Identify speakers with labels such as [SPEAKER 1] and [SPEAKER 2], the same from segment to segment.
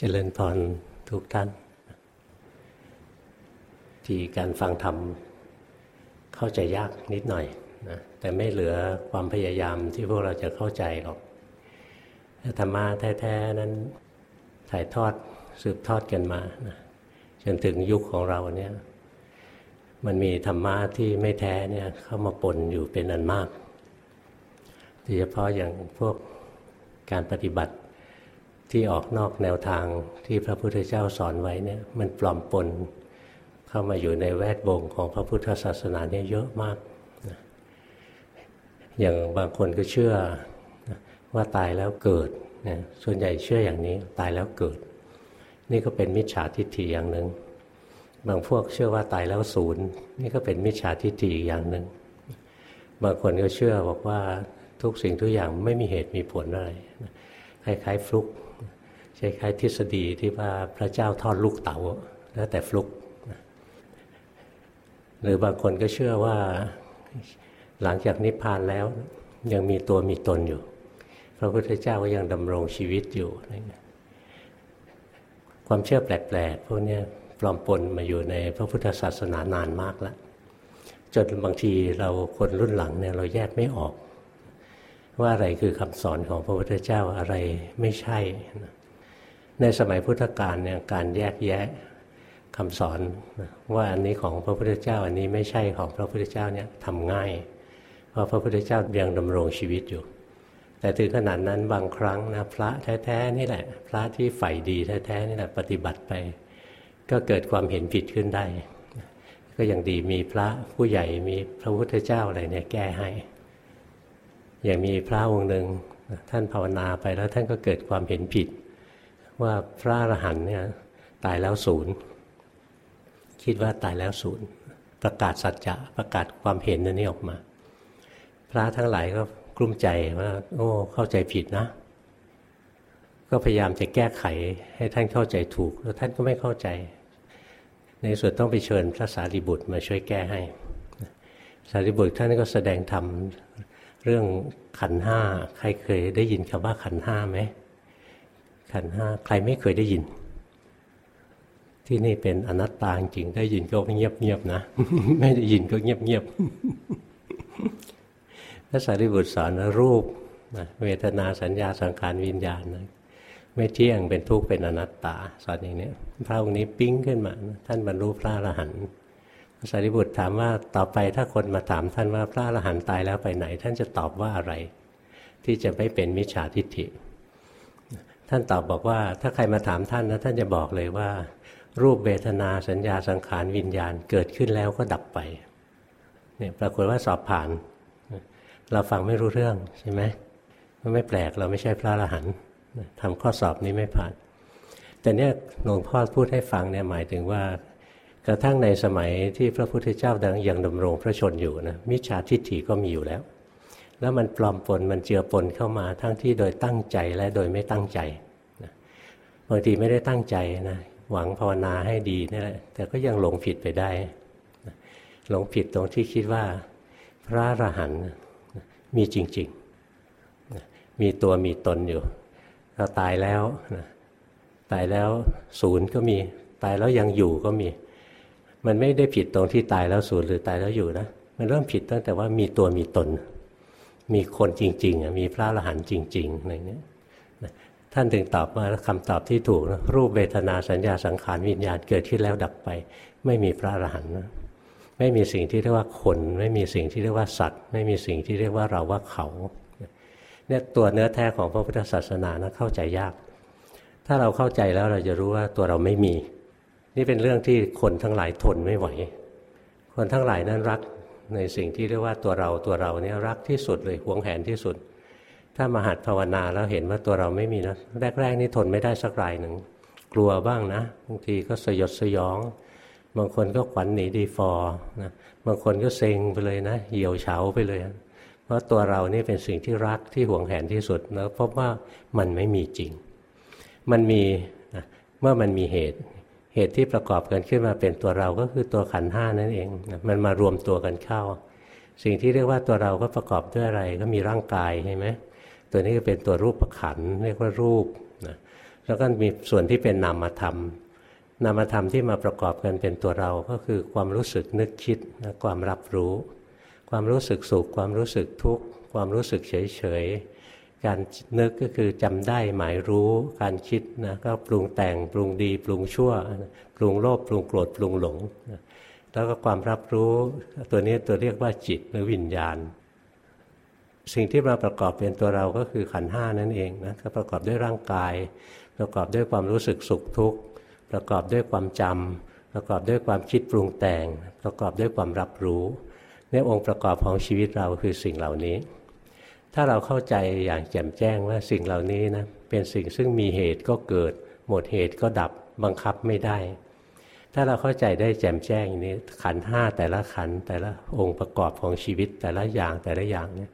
[SPEAKER 1] เจริญพรทุกท่าน ที่การฟังธรรมเข้าใจยากนิดหน่อยนะแต่ไม่เหลือความพยายามที่พวกเราจะเข้าใจหรอกธรรมะแท้ๆนั้นถ่ายทอดสืบทอดกันมานะจนถึงยุคของเราเนี่ยมันมีธรรมะที่ไม่แท้เนี่ยเข้ามาปนอยู่เป็นอันมากโดยเฉพาะอย่างพวกการปฏิบัติ ที่ออกนอกแนวทางที่พระพุทธเจ้าสอนไว้เนี่ยมันปลอมปนเข้ามาอยู่ในแวดวงของพระพุทธศาสนาเนี่ยเยอะมาก อย่างบางคนก็เชื่อว่าตายแล้วเกิดนะส่วนใหญ่เชื่ออย่างนี้ตายแล้วเกิด นี่ก็เป็นมิจฉาทิฏฐิอย่างหนึ่งบางพวกเชื่อว่าตายแล้วศูนย์นี่ก็เป็นมิจฉาทิฏฐิอีกอย่างหนึ่งบางคนก็เชื่อบอกว่าทุกสิ่งทุกอย่างไม่มีเหตุมีผลอะไรคล้ายๆฟลุก คล้ายทฤษฎีที่ว่าพระเจ้าทอดลูกเต๋าแล้วแต่ฟลุก หรือบางคนก็เชื่อว่าหลังจากนิพพานแล้ว ยังมีตัวมีตนอยู่ พระพุทธเจ้าก็ยังดำรงชีวิตอยู่ความเชื่อแปลกๆพวกนี้ปลอมปนมาอยู่ในพระพุทธศาสนานานมากแล้วจนบางทีเราคนรุ่นหลังเนี่ยเราแยกไม่ออก ว่าอะไรคือคำสอนของพระพุทธเจ้าอะไรไม่ใช่ ในสมัยพุทธกาลเนี่ยการแยกแยะคำสอนว่าอันนี้ของพระพุทธเจ้าอันนี้ไม่ใช่ของพระพุทธเจ้าเนี่ยทำง่าย เพราะพระพุทธเจ้ายังดำรงชีวิตอยู่ แต่ถึงขนาดนั้นบางครั้งนะพระแท้ๆนี่แหละ พระที่ใฝ่ดีแท้ๆนี่แหละปฏิบัติไป ก็เกิดความเห็นผิดขึ้นได้ ก็ยังดีมีพระผู้ใหญ่มีพระพุทธเจ้าอะไรเนี่ยแก้ให้ อย่างมีพระองค์หนึ่งท่านภาวนาไปแล้วท่านก็เกิดความเห็นผิด ว่าพระอรหันต์เนี่ยตายแล้วศูนย์คิดว่าตายแล้วศูนย์ประกาศสัจจะประกาศความเห็นนั่นนี่ออกมา พระทั้งหลายก็กลุ้มใจว่า โอ้เข้าใจผิดนะ ก็พยายามจะแก้ไขให้ท่านเข้าใจถูก แล้วท่านก็ไม่เข้าใจ ในสุดต้องไปเชิญพระสารีบุตรมาช่วยแก้ให้ สารีบุตรท่านก็แสดงธรรมเรื่องขันห้าใครเคยได้ยินคำว่าขันห้าไหม ขันห้าใครไม่เคยได้ยิน ที่นี่เป็นอนัตตาจริงได้ยินก็เงียบเงียบนะ ไม่ได้ยินก็เงียบเงียบพระสารีบุตรสอนรูปเวทนาสัญญาสังขารวิญญาณนะไม่เที่ยงเป็นทุกข์เป็นอนัตตา สอนอย่างนี้พระองค์นี้ปิ้งขึ้นมา ท่านบรรลุพระอรหันต์พระสารีบุตรถามว่าต่อไปถ้าคนมาถามท่านว่าพระอรหันต์ตายแล้วไปไหน ท่านจะตอบว่าอะไร ที่จะไม่เป็นมิจฉาทิฏฐิ ท่านตอบบอกว่า ถ้าใครมาถามท่านนะท่านจะบอกเลยว่า รูปเบทนาสัญญาสังขารวิญญาณเกิดขึ้นแล้วก็ดับไปเนี่ยปรากฏว่าสอบผ่าน เราฟังไม่รู้เรื่องใช่ไหมไม่แปลกเราไม่ใช่พระอรหันต์ทำข้อสอบนี้ไม่ผ่าน แต่เนี่ยหลวงพ่อพูดให้ฟังเนี่ยหมายถึงว่ากระทั่งในสมัยที่พระพุทธเจ้าดังยังดำรงพระชนอยู่นะมิจฉาทิฏฐิก็มีอยู่แล้ว แล้วมันปลอมปนมันเจือปนเข้ามาทั้งที่โดยตั้งใจและโดยไม่ตั้งใจนะบางทีไม่ได้ตั้งใจนะหวังภาวนาให้ดีนี่แหละแต่ก็ยังหลงผิดไปได้นะหลงผิดตรงที่คิดว่า พระอรหันต์มีจริงๆมีตัวมีตนอยู่เราตายแล้วนะตายแล้วศูนย์ก็มีตายแล้วยังอยู่ก็มี มันไม่ได้ผิดตรงที่ตายแล้วศูนย์หรือตายแล้วอยู่นะมันเริ่มผิดตั้งแต่ว่ามีตัวมีตน มีคนจริงๆมีพระอรหันต์จริงๆอะไรเงี้ยท่านถึงตอบมาคำตอบที่ถูกนะรูปเวทนาสัญญาสังขารวิญญาณเกิดขึ้นแล้วดับไป ไม่มีพระอรหันต์นะไม่มีสิ่งที่เรียกว่าคน ไม่มีสิ่งที่เรียกว่าสัตว์ ไม่มีสิ่งที่เรียกว่าเราว่าเขาเนี่ยตัวเนื้อแท้ของพระพุทธศาสนานะเข้าใจยาก ถ้าเราเข้าใจแล้วเราจะรู้ว่าตัวเราไม่มี นี่เป็นเรื่องที่คนทั้งหลายทนไม่ไหว คนทั้งหลายนั้นรัก ในสิ่งที่เรียกว่าตัวเราตัวเราเนี่ยรักที่สุดเลยหวงแหนที่สุด ถ้ามาหัดภาวนาแล้วเห็นว่าตัวเราไม่มีนะแรกๆนี่ทนไม่ได้สักรายหนึ่งกลัวบ้างนะบางทีก็สยดสยอง บางคนก็ขวัญหนีดีฟอนะบางคนก็เซ็งไปเลยนะเหี่ยวเฉาไปเลย เพราะตัวเรานี่เป็นสิ่งที่รักที่ห่วงแหนที่สุดแล้วพบว่ามันไม่มีจริง มันมีเมื่อมันมีเหตุ เหตุที่ประกอบกันขึ้นมาเป็นตัวเราก็คือตัวขันห้านั่นเองมันมารวมตัวกันเข้า สิ่งที่เรียกว่าตัวเราก็ประกอบด้วยอะไรก็มีร่างกายใช่ไหมตัวนี้ก็เป็นตัวรูปประขันเรียกว่ารูปนะแล้วก็มีส่วนที่เป็นนามธรรมนามธรรมที่มาประกอบกันเป็นตัวเราก็คือความรู้สึกนึกคิดและความรับรู้ ความรู้สึกสุขความรู้สึกทุกข์ความรู้สึกเฉยเฉย การนึกก็คือจำได้หมายรู้การคิดนะก็ปรุงแต่งปรุงดี ปรุงชั่ว ปรุงโลภปรุงโกรธปรุงหลงแล้วก็ความรับรู้ตัวนี้ตัวเรียกว่าจิตหรือวิญญาณ สิ่งที่มาประกอบเป็นตัวเราก็คือขันห้านั่นเองนะก็ประกอบด้วยร่างกาย ประกอบด้วยความรู้สึกสุขทุกข์ประกอบด้วยความจำประกอบด้วยความคิดปรุงแต่ง ประกอบด้วยความรับรู้เนี่ยองค์ประกอบของชีวิตเราคือสิ่งเหล่านี้ ถ้าเราเข้าใจอย่างแจ่มแจ้งว่าสิ่งเหล่านี้นะเป็นสิ่งซึ่งมีเหตุก็เกิด หมดเหตุก็ดับบังคับไม่ได้ ถ้าเราเข้าใจได้แจ่มแจ้งนี้ขันห้าแต่ละขันแต่ละองค์ประกอบของชีวิตแต่ละอย่างแต่ละอย่างเนี่ย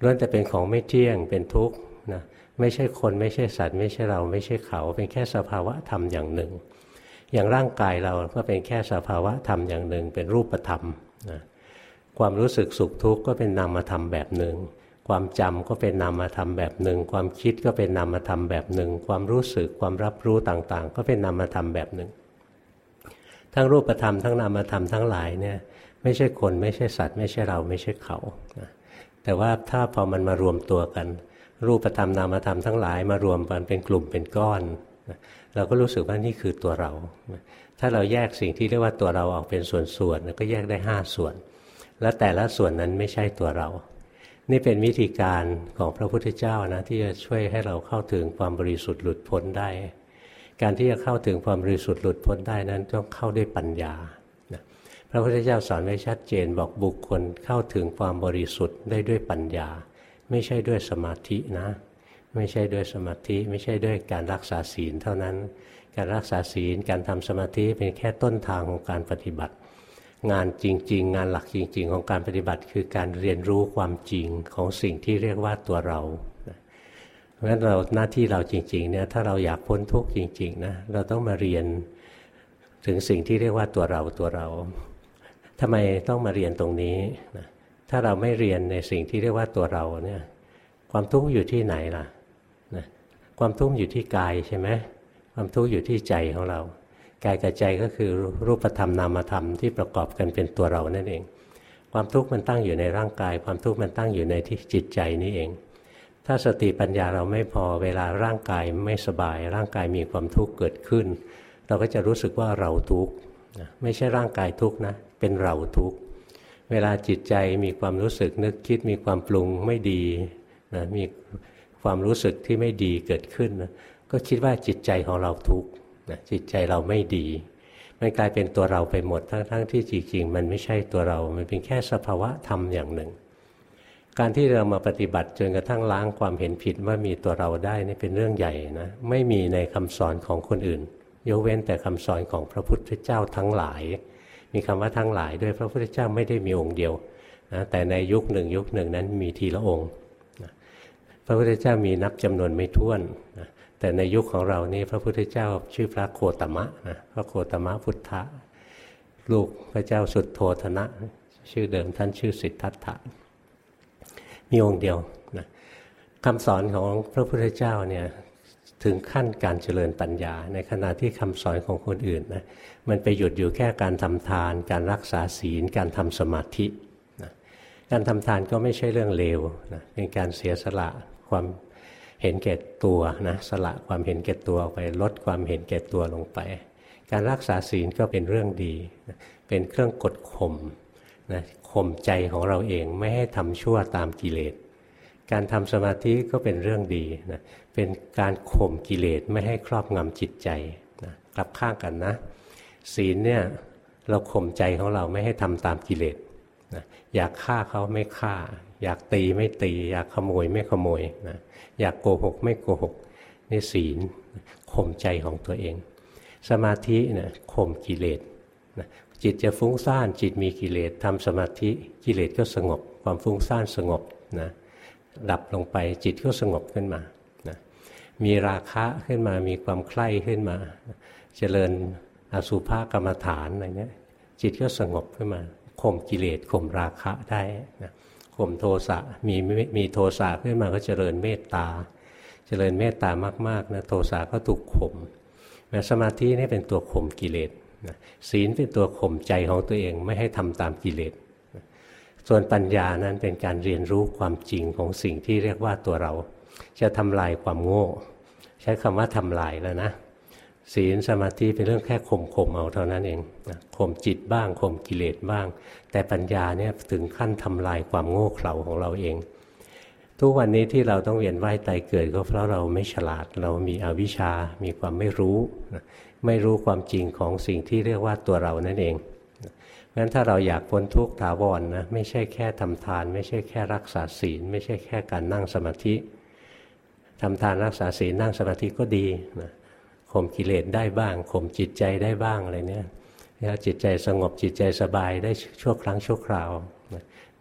[SPEAKER 1] ล้วนแต่เป็นของไม่เที่ยงเป็นทุกข์นะไม่ใช่คนไม่ใช่สัตว์ไม่ใช่เราไม่ใช่เขา เป็นแค่สภาวะธรรมอย่างหนึ่ง อย่างร่างกายเราก็เป็นแค่สภาวะธรรมอย่างหนึ่ง เป็นรูปธรรมนะความรู้สึกสุขทุกข์ก็เป็นนามธรรมแบบหนึ่ง ความจำก็เป็นนามธรรมแบบหนึ่ง ความคิดก็เป็นนามธรรมแบบหนึ่ง ความรู้สึกความรับรู้ต่างๆ ก็เป็นนามธรรมแบบหนึ่ง ทั้งรูปธรรมทั้งนามธรรมทั้งหลายเนี่ยไม่ใช่คนไม่ใช่สัตว์ ไม่ใช่เราไม่ใช่เขานะแต่ว่าถ้าพอมันมารวมตัวกัน รูปธรรมนามธรรมทั้งหลายมารวมกันเป็นกลุ่มเป็นก้อนนะเราก็รู้สึกว่านี่คือตัวเรา ถ้าเราแยกสิ่งที่เรียกว่าตัวเราออกเป็นส่วนๆก็แยกได้ 5 ส่วน แล้วแต่ละส่วนนั้นไม่ใช่ตัวเรา นี่เป็นวิธีการของพระพุทธเจ้านะที่จะช่วยให้เราเข้าถึงความบริสุทธิ์หลุดพ้นได้ การที่จะเข้าถึงความบริสุทธิ์หลุดพ้นได้นั้นต้องเข้าด้วยปัญญาพระพุทธเจ้าสอนไว้ชัดเจนบอกบุคคลเข้าถึงความบริสุทธิ์ได้ด้วยปัญญา ไม่ใช่ด้วยสมาธินะ ไม่ใช่ด้วยสมาธิไม่ใช่ด้วยการรักษาศีลเท่านั้น การรักษาศีลการทำสมาธิเป็นแค่ต้นทางของการปฏิบัติ งานจริง ๆ งานหลักจริง ๆ ของการปฏิบัติคือการเรียนรู้ความจริงของสิ่งที่เรียกว่าตัวเราเพราะฉะนั้นเราหน้าที่เราจริง ๆ เนี่ยถ้าเราอยากพ้นทุกข์จริง ๆ นะเราต้องมาเรียนถึงสิ่งที่เรียกว่าตัวเราตัวเราทำไมต้องมาเรียนตรงนี้นะถ้าเราไม่เรียนในสิ่งที่เรียกว่าตัวเราเนี่ย ความทุกข์อยู่ที่ไหนล่ะนะความทุกข์อยู่ที่กายใช่ไหมความทุกข์อยู่ที่ใจของเรา กายกับใจก็คือรูปธรรมนามธรรมที่ประกอบกันเป็นตัวเรานั่นเอง ความทุกข์มันตั้งอยู่ในร่างกาย ความทุกข์มันตั้งอยู่ในที่จิตใจนี่เอง ถ้าสติปัญญาเราไม่พอเวลาร่างกายไม่สบาย ร่างกายมีความทุกข์เกิดขึ้น เราก็จะรู้สึกว่าเราทุกข์ไม่ใช่ร่างกายทุกข์นะเป็นเราทุกข์เวลาจิตใจมีความรู้สึกนึกคิดมีความปรุงไม่ดีนะมีความรู้สึกที่ไม่ดีเกิดขึ้นนะก็คิดว่าจิตใจของเราทุกข์ นะจิตใจเราไม่ดี มันกลายเป็นตัวเราไปหมดทั้งๆทที่จริงๆ มันไม่ใช่ตัวเรา มันเป็นแค่สภาวะธรรมอย่างหนึ่ง การที่เรามาปฏิบัติจนกระทั่งล้างความเห็นผิดว่ามีตัวเราได้นี่เป็นเรื่องใหญ่นะไม่มีในคำสอนของคนอื่น ยกเว้นแต่คำสอนของพระพุทธเจ้าทั้งหลาย มีคำว่าทั้งหลายด้วยพระพุทธเจ้าไม่ได้มีองค์เดียวนะแต่ในยุคหนึ่งยุคหนึ่งนั้นมีทีละองค์พระพุทธเจ้ามีนับจำนวนไม่ถ้วน แต่ในยุคของเรานี่พระพุทธเจ้าชื่อพระโคตมะนะพระโคตมะพุทธะลูกพระเจ้าสุดโทธนะ ชื่อเดิมท่านชื่อสิทธัตถะมีองค์เดียวนะคำสอนของพระพุทธเจ้าเนี่ยถึงขั้นการเจริญปัญญา ในขณะที่คำสอนของคนอื่นนะมันไปหยุดอยู่แค่การทำทาน การรักษาศีล การทำสมาธินะการทำทานก็ไม่ใช่เรื่องเลวนะเป็นการเสียสละความ เห็นแก่ตัวนะสละความเห็นแก่ตัวไปลดความเห็นแก่ตัวลงไป การรักษาศีลก็เป็นเรื่องดี เป็นเครื่องกดข่มนะข่มใจของเราเองไม่ให้ทำชั่วตามกิเลส การทำสมาธิก็เป็นเรื่องดีนะเป็นการข่มกิเลสไม่ให้ครอบงำจิตใจนะกลับข้างกันนะ ศีลเนี่ยเราข่มใจของเราไม่ให้ทำตามกิเลสนะอยากฆ่าเขาไม่ฆ่า อยากตีไม่ตี อยากขโมยไม่ขโมยนะ อยากโกหก ไม่โกหกนี่ศีลข่มใจของตัวเอง สมาธินี่ยข่มกิเลสนะจิตจะฟุ้งซ่านจิตมีกิเลสทำสมาธิกิเลสก็สงบ ความฟุ้งซ่านสงบนะดับลงไปจิตก็สงบขึ้นมานะมีราคะขึ้นมามีความใคร่ขึ้นมา เจริญอสุภกรรมฐานอะไรเนี้ยจิตก็สงบขึ้นมาข่มกิเลสข่มราคะได้นะ ข่มโทสะมีมีโทสะขึ้นมาก็เจริญเมตตา เจริญเมตตามากๆนะโทสะก็ถูกข่มแม้สมาธินี่เป็นตัวข่มกิเลสศีลเป็นตัวข่มใจของตัวเองไม่ให้ทำตามกิเลสส่วนปัญญานั้นเป็นการเรียนรู้ความจริงของสิ่งที่เรียกว่าตัวเรา จะทำลายความโง่ ใช้คำว่าทำลายแล้วนะ ศีลสมาธิเป็นเรื่องแค่ข่มข่มเอาเท่านั้นเองข่มจิตบ้างข่มกิเลสบ้าง แต่ปัญญาเนี่ยถึงขั้นทำลายความโง่เขลาของเราเอง ทุกวันนี้ที่เราต้องเวียนว่ายตายเกิดก็เพราะเราไม่ฉลาด เรามีอวิชชา มีความไม่รู้ ไม่รู้ความจริงของสิ่งที่เรียกว่าตัวเรานั่นเองงั้นถ้าเราอยากพ้นทุกข์ถาวรนนะไม่ใช่แค่ทำทาน ไม่ใช่แค่รักษาศีล ไม่ใช่แค่การนั่งสมาธิทำทานรักษาศีลนั่งสมาธิก็ดีนะ ข่มกิเลสได้บ้างข่มจิตใจได้บ้างอะไรเนี่ยจิตใจสงบจิตใจสบายได้ชั่วครั้งชั่วคราว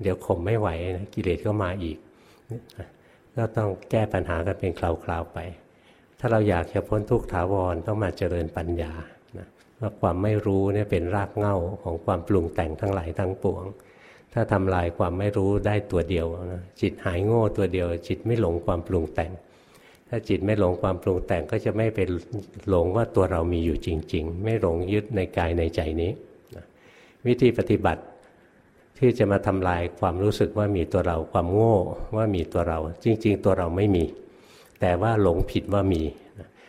[SPEAKER 1] เดี๋ยวข่มไม่ไหวนะกิเลสก็มาอีกก็ต้องแก้ปัญหากันเป็นคราวๆไป ถ้าเราอยากจะพ้นทุกข์ถาวรต้องมาเจริญปัญญาว่าความไม่รู้เนี่ยเป็นรากเหง้าของความปรุงแต่งทั้งหลายทั้งปวง ถ้าทำลายความไม่รู้ได้ตัวเดียวนะจิตหายโง่ตัวเดียว จิตไม่หลงความปรุงแต่ง ถ้าจิตไม่หลงความปรุงแต่งก็จะไม่เป็นหลงว่าตัวเรามีอยู่จริง ๆ ไม่หลงยึดในกายในใจนี้วิธีปฏิบัติที่จะมาทำลายความรู้สึกว่ามีตัวเราความโง่ว่ามีตัวเรา จริง ๆ ตัวเราไม่มี แต่ว่าหลงผิดว่ามี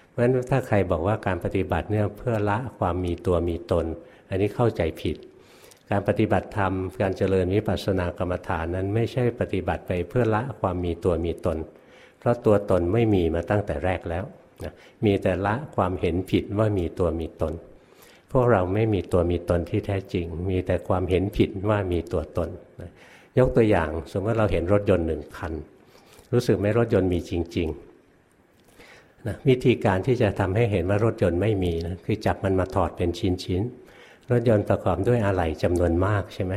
[SPEAKER 1] เพราะฉะนั้นถ้าใครบอกว่าการปฏิบัติเนี่ยเพื่อละความมีตัวมีตน อันนี้เข้าใจผิด การปฏิบัติธรรม การเจริญวิปัสสนากรรมฐานนั้นไม่ใช่ปฏิบัติไปเพื่อละความมีตัวมีตน เพราะตัวตนไม่มีมาตั้งแต่แรกแล้วนะมีแต่ละความเห็นผิดว่ามีตัวมีตน พวกเราไม่มีตัวมีตนที่แท้จริง มีแต่ความเห็นผิดว่ามีตัวตนนะยกตัวอย่างสมมติเราเห็นรถยนต์หนึ่งคัน รู้สึกไหมรถยนต์มีจริงๆนะวิธีการที่จะทำให้เห็นว่ารถยนต์ไม่มีนะคือจับมันมาถอดเป็นชิ้นๆรถยนต์ประกอบด้วยอะไหล่จำนวนมากใช่ไหม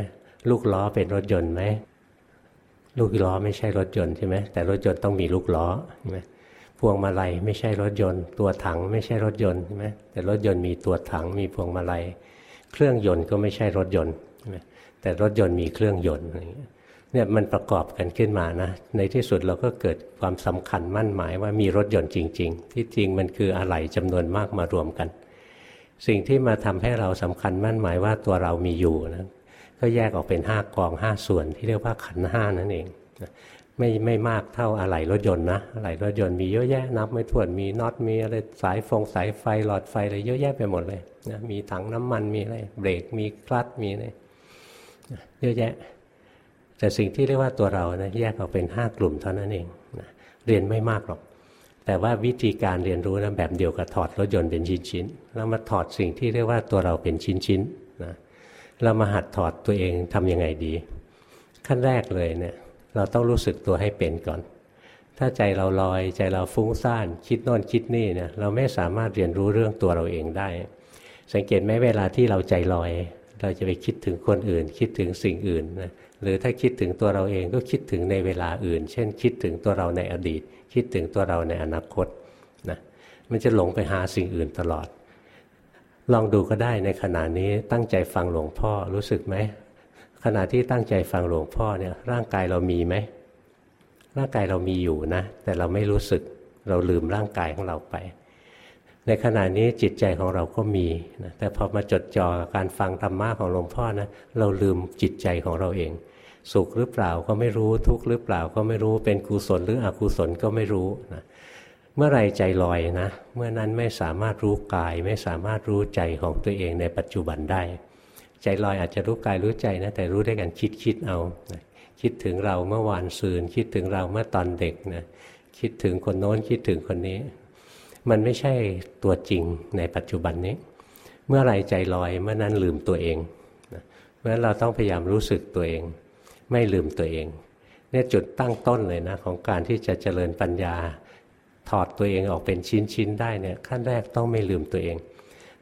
[SPEAKER 1] ลูกล้อเป็นรถยนต์ไหม ลูกล้อไม่ใช่รถยนต์ใช่ไหมแต่รถยนต์ต้องมีลูกล้อใช่ไหมพวงมาลัยไม่ใช่รถยนต์ ตัวถังไม่ใช่รถยนต์ใช่ไหมแต่รถยนต์มีตัวถังมีพวงมาลัย เครื่องยนต์ก็ไม่ใช่รถยนต์ใช่ไหมแต่รถยนต์มีเครื่องยนต์อะไรอย่างเงี้ยเนี่ยมันประกอบกันขึ้นมานะ ในที่สุดเราก็เกิดความสำคัญมั่นหมายว่ามีรถยนต์จริง ๆ ที่จริงมันคืออะไหล่จำนวนมากมารวมกัน สิ่งที่มาทำให้เราสำคัญมั่นหมายว่าตัวเรามีอยู่นะ ก็แยกออกเป็นห้ากองห้าส่วนที่เรียกว่าขันห้านั่นเองไม่ไม่มากเท่าอะไหล่รถยนต์นะอะไหล่รถยนต์มีเยอะแยะนับไม่ถ้วนมีน็อตมีอะไรสายฟงสายไฟหลอดไฟอะไรเยอะแยะไปหมดเลยนะมีถังน้ำมันมีอะไรเบรกมีคลัตช์มีอะไรเยอะแยะ แต่สิ่งที่เรียกว่าตัวเรานะแยกออกเป็นห้ากลุ่มเท่านั้นเองนะเรียนไม่มากหรอก แต่ว่าวิธีการเรียนรู้นะแบบเดียวกับถอดรถยนต์เป็นชิ้นๆแล้วมาถอดสิ่งที่เรียกว่าตัวเราเป็นชิ้นๆ เรามาหัดถอดตัวเองทํำยังไงดี ขั้นแรกเลยเนี่ย เราต้องรู้สึกตัวให้เป็นก่อน ถ้าใจเราลอยใจเราฟุ้งซ่าน คิดโน่นคิดนี่เนี่ยเราไม่สามารถเรียนรู้เรื่องตัวเราเองได้ สังเกตไหมเวลาที่เราใจลอย เราจะไปคิดถึงคนอื่น คิดถึงสิ่งอื่นนะหรือถ้าคิดถึงตัวเราเองก็คิดถึงในเวลาอื่น เช่น คิดถึงตัวเราในอดีต คิดถึงตัวเราในอนาคตนะมันจะหลงไปหาสิ่งอื่นตลอด ลองดูก็ได้ในขณะนี้ตั้งใจฟังหลวงพ่อรู้สึกไหมขณะที่ตั้งใจฟังหลวงพ่อเนี่ยร่างกายเรามีไหมร่างกายเรามีอยู่นะ แต่เราไม่รู้สึกเราลืมร่างกายของเราไป ในขณะนี้จิตใจของเราก็มีนะแต่พอมาจดจ่อการฟังธรรมะของหลวงพ่อนะเราลืมจิตใจของเราเอง สุขหรือเปล่าก็ไม่รู้ทุกข์หรือเปล่าก็ไม่รู้เป็นกุศลหรืออกุศลก็ไม่รู้นะเเมื่อไรใจลอยนะ เมื่อนั้นไม่สามารถรู้กาย ไม่สามารถรู้ใจของตัวเองในปัจจุบันได้ ใจลอยอาจจะรู้กายรู้ใจนะแต่รู้ได้กันคิดคิดเอานะคิดถึงเราเมื่อวานซืน คิดถึงเราเมื่อตอนเด็กนะคิดถึงคนโน้นคิดถึงคนนี้ มันไม่ใช่ตัวจริงในปัจจุบันนี้ เมื่อไรใจลอยเมื่อนั้นลืมตัวเองเพราะฉะนั้นเราต้องพยายามรู้สึกตัวเอง ไม่ลืมตัวเองเนี่ยจุดตั้งต้นเลยนะของการที่จะเจริญปัญญา ถอดตัวเองออกเป็นชิ้นๆได้เนี่ยขั้นแรกต้องไม่ลืมตัวเอง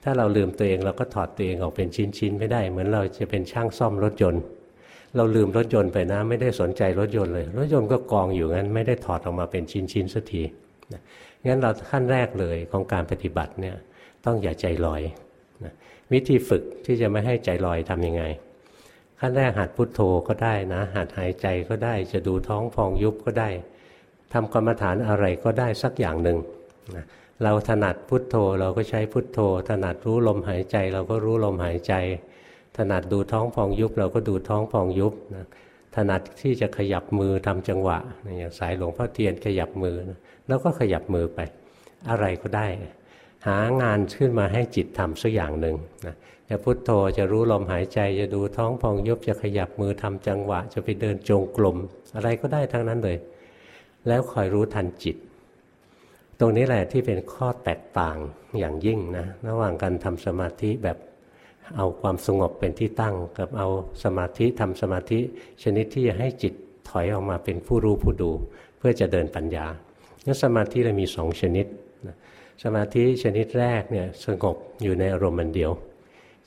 [SPEAKER 1] ถ้าเราลืมตัวเองเราก็ถอดตัวเองออกเป็นชิ้นๆไม่ได้ เหมือนเราจะเป็นช่างซ่อมรถยนต์ เราลืมรถยนต์ไปนะ ไม่ได้สนใจรถยนต์เลยรถยนต์ก็กองอยู่งั้นไม่ได้ถอดออกมาเป็นชิ้นๆสักทีงั้นเราขั้นแรกเลยของการปฏิบัติเนี่ยต้องอย่าใจลอยวิธีฝึกที่จะไม่ให้ใจลอยทํำยังไง ขั้นแรกหัดพุดโทโธก็ได้นะ หัดหายใจก็ได้ จะดูท้องพองยุบก็ได้ ทำกรรมฐานอะไรก็ได้สักอย่างหนึ่งเราถนัดพุทโธเราก็ใช้พุทโธ ถนัดรู้ลมหายใจ เราก็รู้ลมหายใจ ถนัดดูท้องพองยุบ เราก็ดูท้องพองยุบนะถนัดที่จะขยับมือทำจังหวะอย่างสายหลวงพ่อเทียนขยับมือนะแล้วก็ขยับมือไป อะไรก็ได้ หางานขึ้นมาให้จิตทำสักอย่างหนึ่งนะจะพุทโธจะรู้ลมหายใจ จะดูท้องพองยุบจะขยับมือทำจังหวะ จะไปเดินจงกรมอะไรก็ได้ทั้งนั้นเลย แล้วคอยรู้ทันจิต ตรงนี้แหละที่เป็นข้อแตกต่างอย่างยิ่งนะระหว่างการทำสมาธิแบบเอาความสงบเป็นที่ตั้ง กับเอาสมาธิทำสมาธิชนิดที่จะให้จิตถอยออกมาเป็นผู้รู้ผู้ดู เพื่อจะเดินปัญญางั้นสมาธิเรามีสองชนิด สมาธิชนิดแรกเนี่ยสงบอยู่ในอารมณ์มันเดียว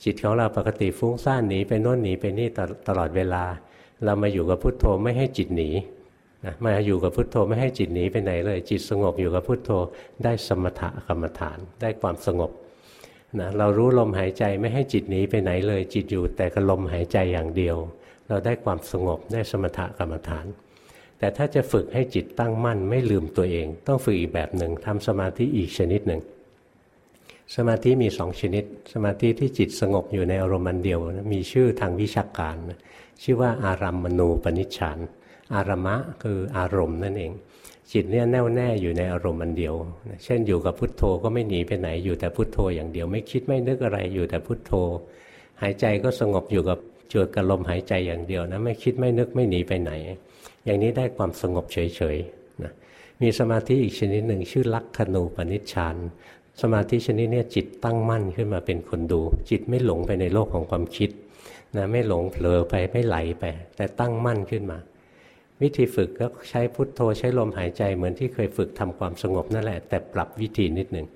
[SPEAKER 1] จิตของเราปกติฟุ้งซ่านหนีไปโน่นหนีไปนี่ตลอดเวลา เรามาอยู่กับพุทโธไม่ให้จิตหนี นะมาอยู่กับพุทโธไม่ให้จิตหนีไปไหนเลย จิตสงบอยู่กับพุทโธได้สมถะกรรมฐานได้ความสงบนะเรารู้ลมหายใจไม่ให้จิตหนีไปไหนเลย จิตอยู่แต่กับลมหายใจอย่างเดียว เราได้ความสงบได้สมถะกรรมฐาน แต่ถ้าจะฝึกให้จิตตั้งมั่นไม่ลืมตัวเอง ต้องฝึกอีกแบบหนึ่งทำสมาธิอีกชนิดหนึ่งสมาธิมีสองชนิด สมาธิที่จิตสงบอยู่ในอารมณ์เดียวมีชื่อทางวิชาการชื่อว่าอารัมมณูปนิชฌาน อารมะคืออารมณ์นั่นเอง จิตเนี่ยแน่วแน่อยู่ในอารมณ์อันเดียว เช่นอยู่กับพุทโธก็ไม่หนีไปไหนอยู่แต่พุทโธอย่างเดียวไม่คิดไม่นึกอะไรอยู่แต่พุทโธ หายใจก็สงบอยู่กับจุดกับลมหายใจอย่างเดียวนะไม่คิดไม่นึกไม่หนีไปไหน อย่างนี้ได้ความสงบเฉยๆนะมีสมาธิอีกชนิดหนึ่งชื่อลักขณูปนิชฌานสมาธิชนิดนี้จิตตั้งมั่นขึ้นมาเป็นคนดู จิตไม่หลงไปในโลกของความคิดนะไม่หลงเผลอไปไม่ไหลไป แต่ตั้งมั่นขึ้นมา วิธีฝึกก็ใช้พุทโธใช้ลมหายใจ เหมือนที่เคยฝึกทำความสงบนั่นแหละ แต่ปรับวิธีนิดหนึ่ง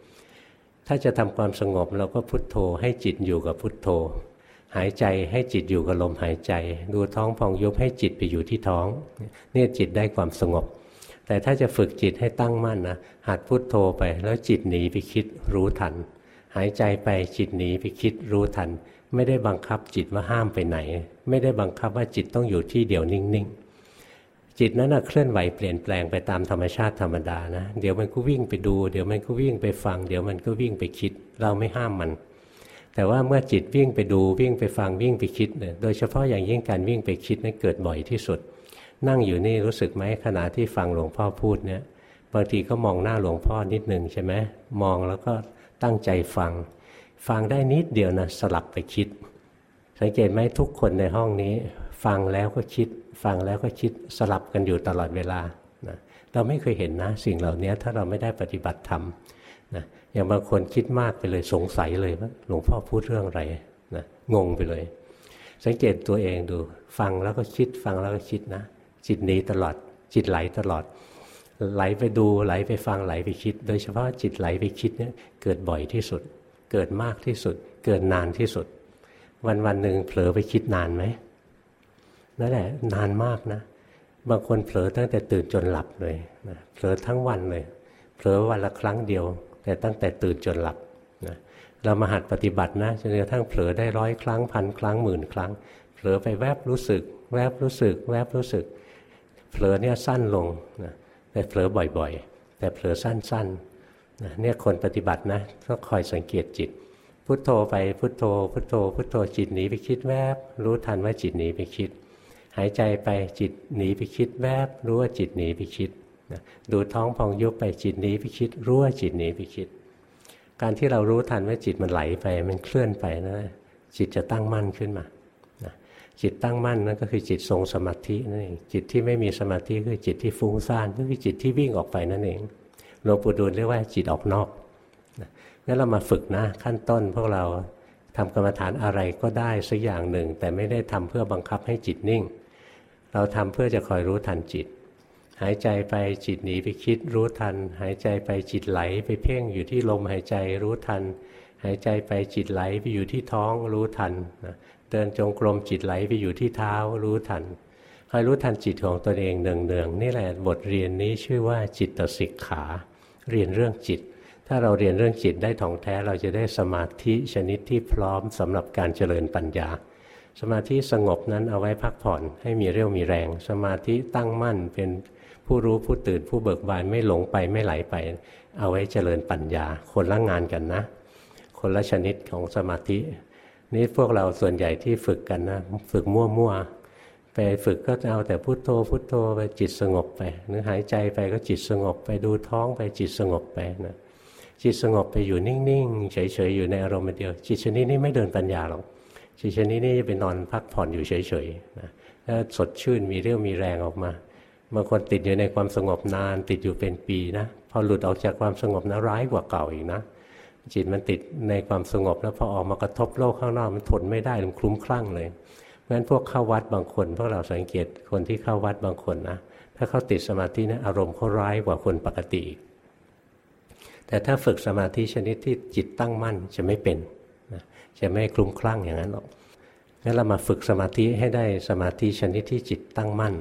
[SPEAKER 1] ถ้าจะทำความสงบเราก็พุทโธให้จิตอยู่กับพุทโธ หายใจให้จิตอยู่กับลมหายใจ ดูท้องพองยุบให้จิตไปอยู่ที่ท้องเนี่ยจิตได้ความสงบ แต่ถ้าจะฝึกจิตให้ตั้งมั่นนะหัดพุทโธไปแล้วจิตหนีไปคิดรู้ทัน หายใจไปจิตหนีไปคิดรู้ทัน ไม่ได้บังคับจิตว่าห้ามไปไหน ไม่ได้บังคับว่าจิตต้องอยู่ที่เดียวนิ่งๆ จิตนั้นเคลื่อนไหวเปลี่ยนแปลงไปตามธรรมชาติธรรมดานะ เดี๋ยวมันก็วิ่งไปดู เดี๋ยวมันก็วิ่งไปฟัง เดี๋ยวมันก็วิ่งไปคิด เราไม่ห้ามมัน แต่ว่าเมื่อจิตวิ่งไปดูวิ่งไปฟังวิ่งไปคิดเนี่ยโดยเฉพาะอย่างยิ่งการวิ่งไปคิดนั้นเกิดบ่อยที่สุด นั่งอยู่นี่รู้สึกไหมขณะที่ฟังหลวงพ่อพูดเนี่ยบางทีก็มองหน้าหลวงพ่อนิดหนึ่งใช่ไหมมองแล้วก็ตั้งใจฟัง ฟังได้นิดเดียวนะสลับไปคิด สังเกตไหมทุกคนในห้องนี้ ฟังแล้วก็คิด ฟังแล้วก็คิดสลับกันอยู่ตลอดเวลานะเราไม่เคยเห็นนะสิ่งเหล่านี้ถ้าเราไม่ได้ปฏิบัติธรรมนะอย่างบางคนคิดมากไปเลยสงสัยเลยว่าหลวงพ่อพูดเรื่องอะไรนะงงไปเลย สังเกตตัวเองดู ฟังแล้วก็คิดฟังแล้วก็คิดนะ จิตหนีตลอด จิตไหลตลอด ไหลไปดูไหลไปฟังไหลไปคิด โดยเฉพาะจิตไหลไปคิดเนี่ยเกิดบ่อยที่สุด เกิดมากที่สุด เกิดนานที่สุด วันวันหนึ่งเผลอไปคิดนานไหม นั่นแหละนานมากนะ บางคนเผลอตั้งแต่ตื่นจนหลับเลยนะเผลอทั้งวันเลยเผลอวันละครั้งเดียว แต่ตั้งแต่ตื่นจนหลับนะเรามาหัดปฏิบัตินะจนกระทั่งเผลอได้ร้อยครั้งพันครั้งหมื่นครั้ง เผลอไปแวบรู้สึก แวบรู้สึก แวบรู้สึก เผลอเนี่ยสั้นลงนะแต่เผลอบ่อยๆ แต่เผลอสั้นๆนะเนี่ยคนปฏิบัตินะต้องคอยสังเกตจิต พุทโธไปพุทโธ พุทโธ พุทโธจิตหนีไปคิดแวบ รู้ทันว่าจิตหนีไปคิด หายใจไปจิตหนีไปคิดแวบรู้ว่าจิตหนีไปคิดดูท้องพองยุบไปจิตหนีไปคิดรู้ว่าจิตหนีไปคิด การที่เรารู้ทันว่าจิตมันไหลไปมันเคลื่อนไปนะจิตจะตั้งมั่นขึ้นมาจิตตั้งมั่นนั่นก็คือจิตทรงสมาธินั่นเองจิตที่ไม่มีสมาธิคือจิตที่ฟุ้งซ่านก็คือจิตที่วิ่งออกไปนั่นเองหลวงปู่ดูลเรียกว่าจิตออกนอกงั้นเรามาฝึกนะขั้นต้นพวกเราทำกรรมฐานอะไรก็ได้สักอย่างหนึ่ง แต่ไม่ได้ทำเพื่อบังคับให้จิตนิ่ง เราทำเพื่อจะคอยรู้ทันจิต หายใจไปจิตหนีไปคิดรู้ทัน หายใจไปจิตไหลไปเพ่งอยู่ที่ลมหายใจรู้ทัน หายใจไปจิตไหลไปอยู่ที่ท้องรู้ทันเดินจงกรมจิตไหลไปอยู่ที่เท้ารู้ทันคอยรู้ทันจิตของตนเองเนืองๆนี่แหละบทเรียนนี้ชื่อว่าจิตสิกขา เรียนเรื่องจิต ถ้าเราเรียนเรื่องจิตได้ท่องแท้เราจะได้สมาธิชนิดที่พร้อมสำหรับการเจริญปัญญา สมาธิสงบนั้นเอาไว้พักผ่อนให้มีเรี่ยวมีแรง สมาธิตั้งมั่นเป็นผู้รู้ผู้ตื่นผู้เบิกบานไม่หลงไปไม่ไหลไป เอาไว้เจริญปัญญาคนละงานกันนะ คนละชนิดของสมาธิ นี่พวกเราส่วนใหญ่ที่ฝึกกันนะ ฝึกมั่วๆไปฝึกก็เอาแต่พุโทโธพุโทโธไปจิตสงบไปหรือหายใจไปก็จิตสงบไปดูท้องไปจิตสงบไปนะจิตสงบไปอยู่นิ่งๆเฉยๆอยู่ในอารมณ์เดียว จิตชนิดนี้ไม่เดินปัญญาหรอก จิตชนิดนี้จะไปนอนพักผ่อนอยู่เฉยๆนะถ้าสดชื่นมีเรี่ยวมีแรงออกมาบางคนติดอยู่ในความสงบนาน ติดอยู่เป็นปีนะพอหลุดออกจากความสงบนะร้ายกว่าเก่าอีกนะ จิตมันติดในความสงบแล้วพอออกมากระทบโลกข้างนอกมันทนไม่ได้มันคลุ้มคลั่งเลยเพราะฉะนั้นพวกเข้าวัดบางคนพวกเราสังเกตคนที่เข้าวัดบางคนนะถ้าเขาติดสมาธินะอารมณ์เขาร้ายกว่าคนปกติ แต่ถ้าฝึกสมาธิชนิดที่จิตตั้งมั่นจะไม่เป็น จะไม่คลุ้มคลั่งอย่างนั้นหรอกงั้นเรามาฝึกสมาธิให้ได้สมาธิชนิดที่จิตตั้งมั่น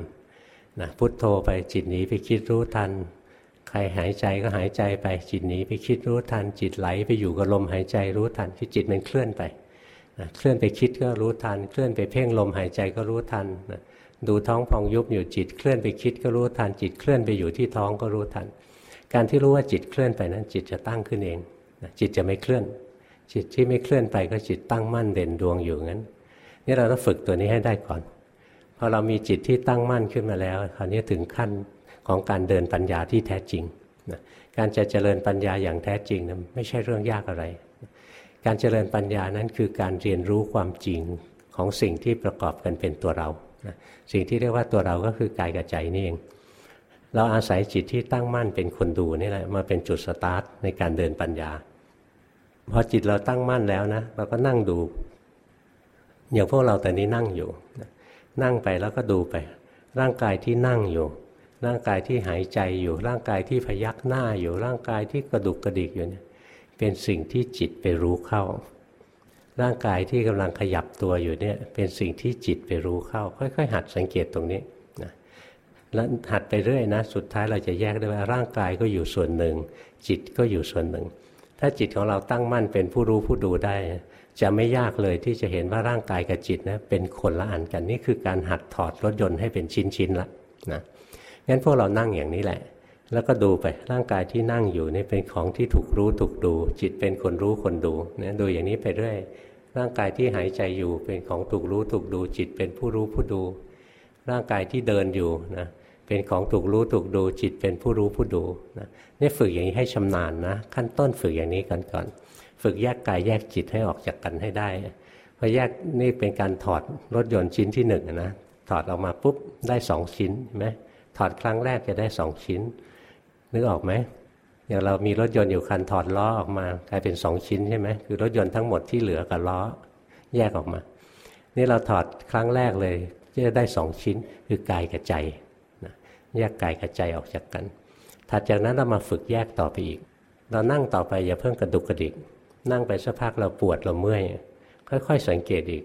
[SPEAKER 1] นะพุทโธไปจิตหนีไปคิดรู้ทัน ใครหายใจก็หายใจไปจิตหนีไปคิดรู้ทัน จิตไหลไปอยู่กับลมหายใจรู้ทันที่จิตมันเคลื่อนไปนะเคลื่อนไปคิดก็รู้ทัน เคลื่อนไปเพ่งลมหายใจก็รู้ทันนะดูท้องพองยุบอยู่จิตเคลื่อนไปคิดก็รู้ทัน จิตเคลื่อนไปอยู่ที่ท้องก็รู้ทัน การที่รู้ว่าจิตเคลื่อนไปนั้นจิตจะตั้งขึ้นเองนะจิตจะไม่เคลื่อน จิตที่ไม่เคลื่อนไปก็จิตตั้งมั่นเด่นดวงอยู่งั้น นี่เราต้องฝึกตัวนี้ให้ได้ก่อนพอเรามีจิตที่ตั้งมั่นขึ้นมาแล้วคราวนี้ถึงขั้นของการเดินปัญญาที่แท้จริงนะการจะเจริญปัญญาอย่างแท้จริงนะไม่ใช่เรื่องยากอะไร การเจริญปัญญานั้นคือการเรียนรู้ความจริงของสิ่งที่ประกอบกันเป็นตัวเรานะสิ่งที่เรียกว่าตัวเราก็คือกายกับใจนี่เอง เราอาศัยจิตที่ตั้งมั่นเป็นคนดูนี่แหละมาเป็นจุดสตาร์ทในการเดินปัญญา พอจิตเราตั้งมั่นแล้วนะเราก็นั่งดู อย่างพวกเราแต่นี้นั่งอยู่ นั่งไปแล้วก็ดูไป ร่างกายที่นั่งอยู่ ร่างกายที่หายใจอยู่ ร่างกายที่พยักหน้าอยู่ ร่างกายที่กระดุกกระดิกอยู่เนี่ยเป็นสิ่งที่จิตไปรู้เข้า ร่างกายที่กำลังขยับตัวอยู่เนี่ยเป็นสิ่งที่จิตไปรู้เข้า ค่อย ๆ หัดสังเกตตรงนี้นะแล้วหัดไปเรื่อยนะ สุดท้ายเราจะแยกได้ว่าร่างกายก็อยู่ส่วนหนึ่ง จิตก็อยู่ส่วนหนึ่ง ถ้าจิตของเราตั้งมั่นเป็นผู้รู้ผู้ดูได้ จะไม่ยากเลยที่จะเห็นว่าร่างกายกับจิตนะเป็นคนละอันกันนี่คือการหัดถอดรถยนต์ให้เป็นชิ้นๆละนะงั้นพวกเรานั่งอย่างนี้แหละ แล้วก็ดูไปร่างกายที่นั่งอยู่นี่เป็นของที่ถูกรู้ถูกดู จิตเป็นคนรู้คนดูนะดูอย่างนี้ไปเรื่อยร่างกายที่หายใจอยู่เป็นของถูกรู้ถูกดู จิตเป็นผู้รู้ผู้ดู ร่างกายที่เดินอยู่นะ เป็นของถูกรู้ถูกดูจิตเป็นผู้รู้ผู้ดูนะนี่ฝึกอย่างนี้ให้ชำนาญนะขั้นต้นฝึกอย่างนี้กันก่อน ฝึกแยกกายแยกจิตให้ออกจากกันให้ได้พอแยกนี่เป็นการถอดรถยนต์ชิ้นที่หนึ่งนะถอดออกมาปุ๊บได้สองชิ้นใช่ไหมถอดครั้งแรกจะได้สองชิ้น นึกออกไหมอย่างเรามีรถยนต์อยู่คันถอดล้อออกมากลายเป็นสองชิ้นใช่ไหมคือรถยนต์ทั้งหมดที่เหลือกับล้อแยกออกมา นี่เราถอดครั้งแรกเลยจะได้สองชิ้นคือกายกับใจ แยกกายกับใจออกจากกัน ถัดจากนั้นเรามาฝึกแยกต่อไปอีก เรานั่งต่อไปอย่าเพิ่งกระดุกกระดิก นั่งไปสักพักเราปวดเราเมื่อย ค่อยๆสังเกตอีก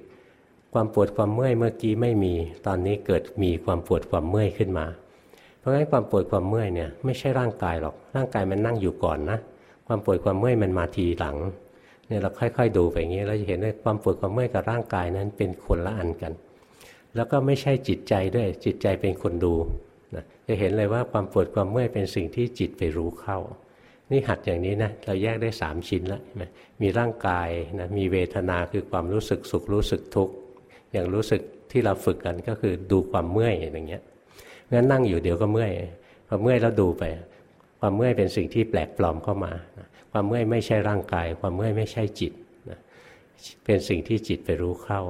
[SPEAKER 1] ความปวดความเมื่อยเมื่อกี้ไม่มี ตอนนี้เกิดมีความปวดความเมื่อยขึ้นมา เพราะงั้นความปวดความเมื่อยเนี่ยไม่ใช่ร่างกายหรอก ร่างกายมันนั่งอยู่ก่อนนะ ความปวดความเมื่อยมันมาทีหลังเนี่ยเราค่อย ๆ ดูไปอย่างนี้เราจะเห็นว่าความปวดความเมื่อยกับร่างกายนั้นเป็นคนละอันกัน แล้วก็ไม่ใช่จิตใจด้วยจิตใจเป็นคนดู จะเห็นเลยว่าความปวดความเมื่อยเป็นสิ่งที่จิตไปรู้เข้า นี่หัดอย่างนี้นะเราแยกได้สามชิ้นแล้วใช่ไหมมีร่างกายนะมีเวทนาคือความรู้สึกสุขรู้สึกทุกข์อย่างรู้สึกที่เราฝึกกันก็คือดูความเมื่อยอย่างเงี้ยงั้นนั่งอยู่เดี๋ยวก็เมื่อยพอเมื่อยแล้วดูไป ความเมื่อยเป็นสิ่งที่แปลกปลอมเข้ามา ความเมื่อยไม่ใช่ร่างกาย ความเมื่อยไม่ใช่จิตเป็นสิ่งที่จิตไปรู้เข้า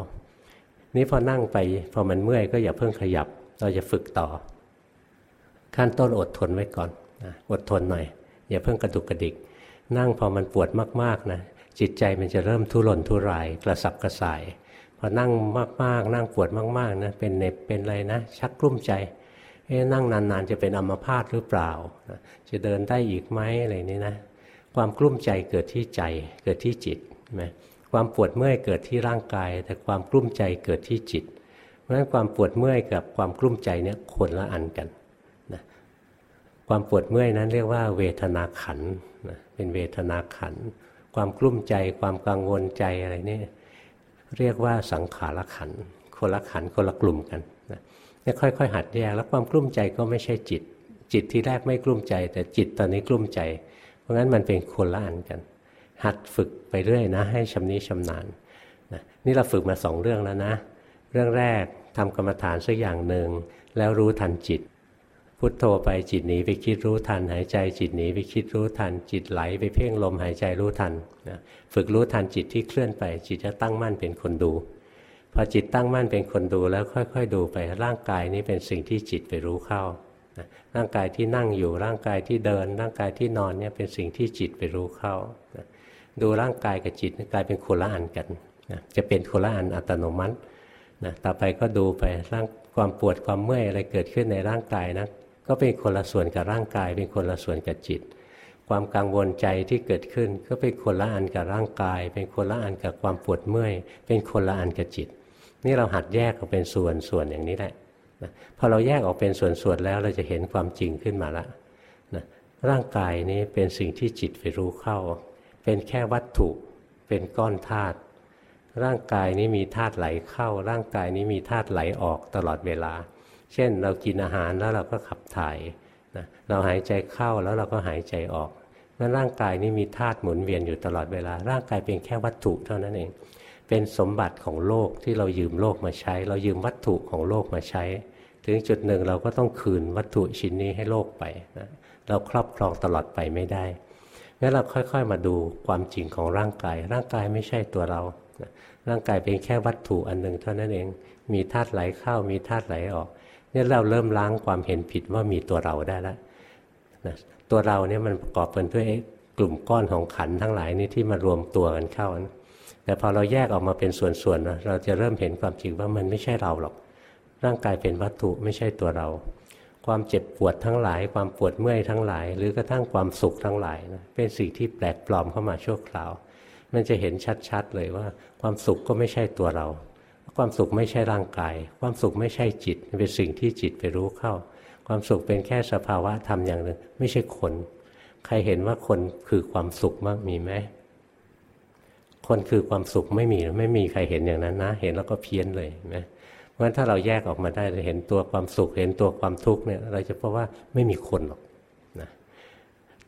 [SPEAKER 1] นี่พอนั่งไปพอมันเมื่อยก็อย่าเพิ่งขยับ เราจะฝึกต่อ ขั้นต้นอดทนไว้ก่อนอดทนหน่อย อย่าเพิ่งกระดุกกระดิก นั่งพอมันปวดมากๆนะจิตใจมันจะเริ่มทุรนทุรายกระสับกระส่ายพอนั่งมากๆ นั่งปวดมากๆนะเป็นเน็บเป็นอะไรนะ ชักกลุ้มใจเอ๊นั่งนานๆ จะเป็นอัมพาตหรือเปล่า จะเดินได้อีกไหมอะไรนี้นะ ความกลุ้มใจเกิดที่ใจเกิดที่จิตไหมความปวดเมื่อยเกิดที่ร่างกาย แต่ความกลุ้มใจเกิดที่จิต เพราะฉะนั้นความปวดเมื่อยกับความกลุ้มใจเนี่ยคนละอันกัน ความปวดเมื่อยนั้นเรียกว่าเวทนาขันนะเป็นเวทนาขัน ความกลุ้มใจความกังวลใจอะไรนี่เรียกว่าสังขารขันคนละขันคนละกลุ่มกันนะนี่ค่อยๆ หัดแยกแล้วความกลุ้มใจก็ไม่ใช่จิต จิตที่แรกไม่กลุ้มใจ แต่จิตตอนนี้กลุ้มใจ เพราะงั้นมันเป็นคนละอันกัน หัดฝึกไปเรื่อยนะ ให้ชำนิชำนาญนะนี่เราฝึกมาสองเรื่องแล้วนะ เรื่องแรกทำกรรมฐานสักอย่างหนึ่งแล้วรู้ทันจิต พุทโธไปจิตหนีไปคิดรู้ทัน หายใจจิตหนีไปคิดรู้ทัน จิตไหลไปเพ่งลมหายใจรู้ทันนะฝึกรู้ทันจิตที่เคลื่อนไป จิตจะตั้งมั่นเป็นคนดู พอจิตตั้งมั่นเป็นคนดูแล้วค่อยๆดูไปร่างกายนี้เป็นสิ่งที่จิตไปรู้เข้าร่างกายที่นั่งอยู่ร่างกายที่เดิน ร่างกายที่นอนเนี่ยเป็นสิ่งที่จิตไปรู้เข้าดูร่างกายกับจิตกลายเป็นคนละอันกันจะเป็นคนละอันอัตโนมัตินะต่อไปก็ดูไปร่างความปวดความเมื่อยอะไรเกิดขึ้นในร่างกายนะ ก็เป็นคนละส่วนกับร่างกาย เป็นคนละส่วนกับจิต ความกังวลใจที่เกิดขึ้น ก็เป็นคนละอันกับร่างกาย เป็นคนละอันกับความปวดเมื่อย เป็นคนละอันกับจิต นี่เราหัดแยกออกเป็นส่วนส่วนอย่างนี้แหละนะพอเราแยกออกเป็นส่วนส่วนแล้วเราจะเห็นความจริงขึ้นมาละนะร่างกายนี้เป็นสิ่งที่จิตไปรู้เข้า เป็นแค่วัตถุเป็นก้อนธาตุร่างกายนี้มีธาตุไหลเข้า ร่างกายนี้มีธาตุไหลออกตลอดเวลา เช่นเรากินอาหารแล้วเราก็ขับถ่ายนะเราหายใจเข้าแล้วเราก็หายใจออกนั้นร่างกายนี้มีธาตุหมุนเวียนอยู่ตลอดเวลา ร่างกายเป็นแค่วัตถุเท่านั้นเอง เป็นสมบัติของโลกที่เรายืมโลกมาใช้ เรายืมวัตถุของโลกมาใช้ ถึงจุดหนึ่งเราก็ต้องคืนวัตถุชิ้นนี้ให้โลกไปนะเราครอบครองตลอดไปไม่ได้งั้นเราค่อยๆ มาดูความจริงของร่างกาย ร่างกายไม่ใช่ตัวเรา ร่างกายเป็นแค่วัตถุอันหนึ่งเท่านั้นเอง มีธาตุไหลเข้า มีธาตุไหลออก นี่ยเราเริ่มล้างความเห็นผิดว่ามีตัวเราได้แล้วนะตัวเราเนี่ยมันประกอบกันด้วยกลุ่มก้อนของขันทั้งหลายนี่ที่มารวมตัวกันเข้านะแต่พอเราแยกออกมาเป็นส่วนๆนะเราจะเริ่มเห็นความจริงว่ามันไม่ใช่เราหรอก ร่างกายเป็นวัตถุไม่ใช่ตัวเรา ความเจ็บปวดทั้งหลาย ความปวดเมื่อยทั้งหลาย หรือกระทั่งความสุขทั้งหลายนะเป็นสิ่งที่แปลกปลอมเข้ามาชั่วคราว มันจะเห็นชัดๆเลยว่า ความสุขก็ไม่ใช่ตัวเรา ความสุขไม่ใช่ร่างกาย ความสุขไม่ใช่จิต เป็นสิ่งที่จิตไปรู้เข้า ความสุขเป็นแค่สภาวะธรรมอย่างหนึ่ง ไม่ใช่คน ใครเห็นว่าคนคือความสุขมากมีไหมคนคือความสุขไม่มีไม่มีใครเห็นอย่างนั้นนะ เห็นแล้วก็เพี้ยนเลยนะเพราะฉะนั้นถ้าเราแยกออกมาได้เห็นตัวความสุข เห็นตัวความทุกข์เนี่ย เราจะพบว่าไม่มีคนหรอกนะ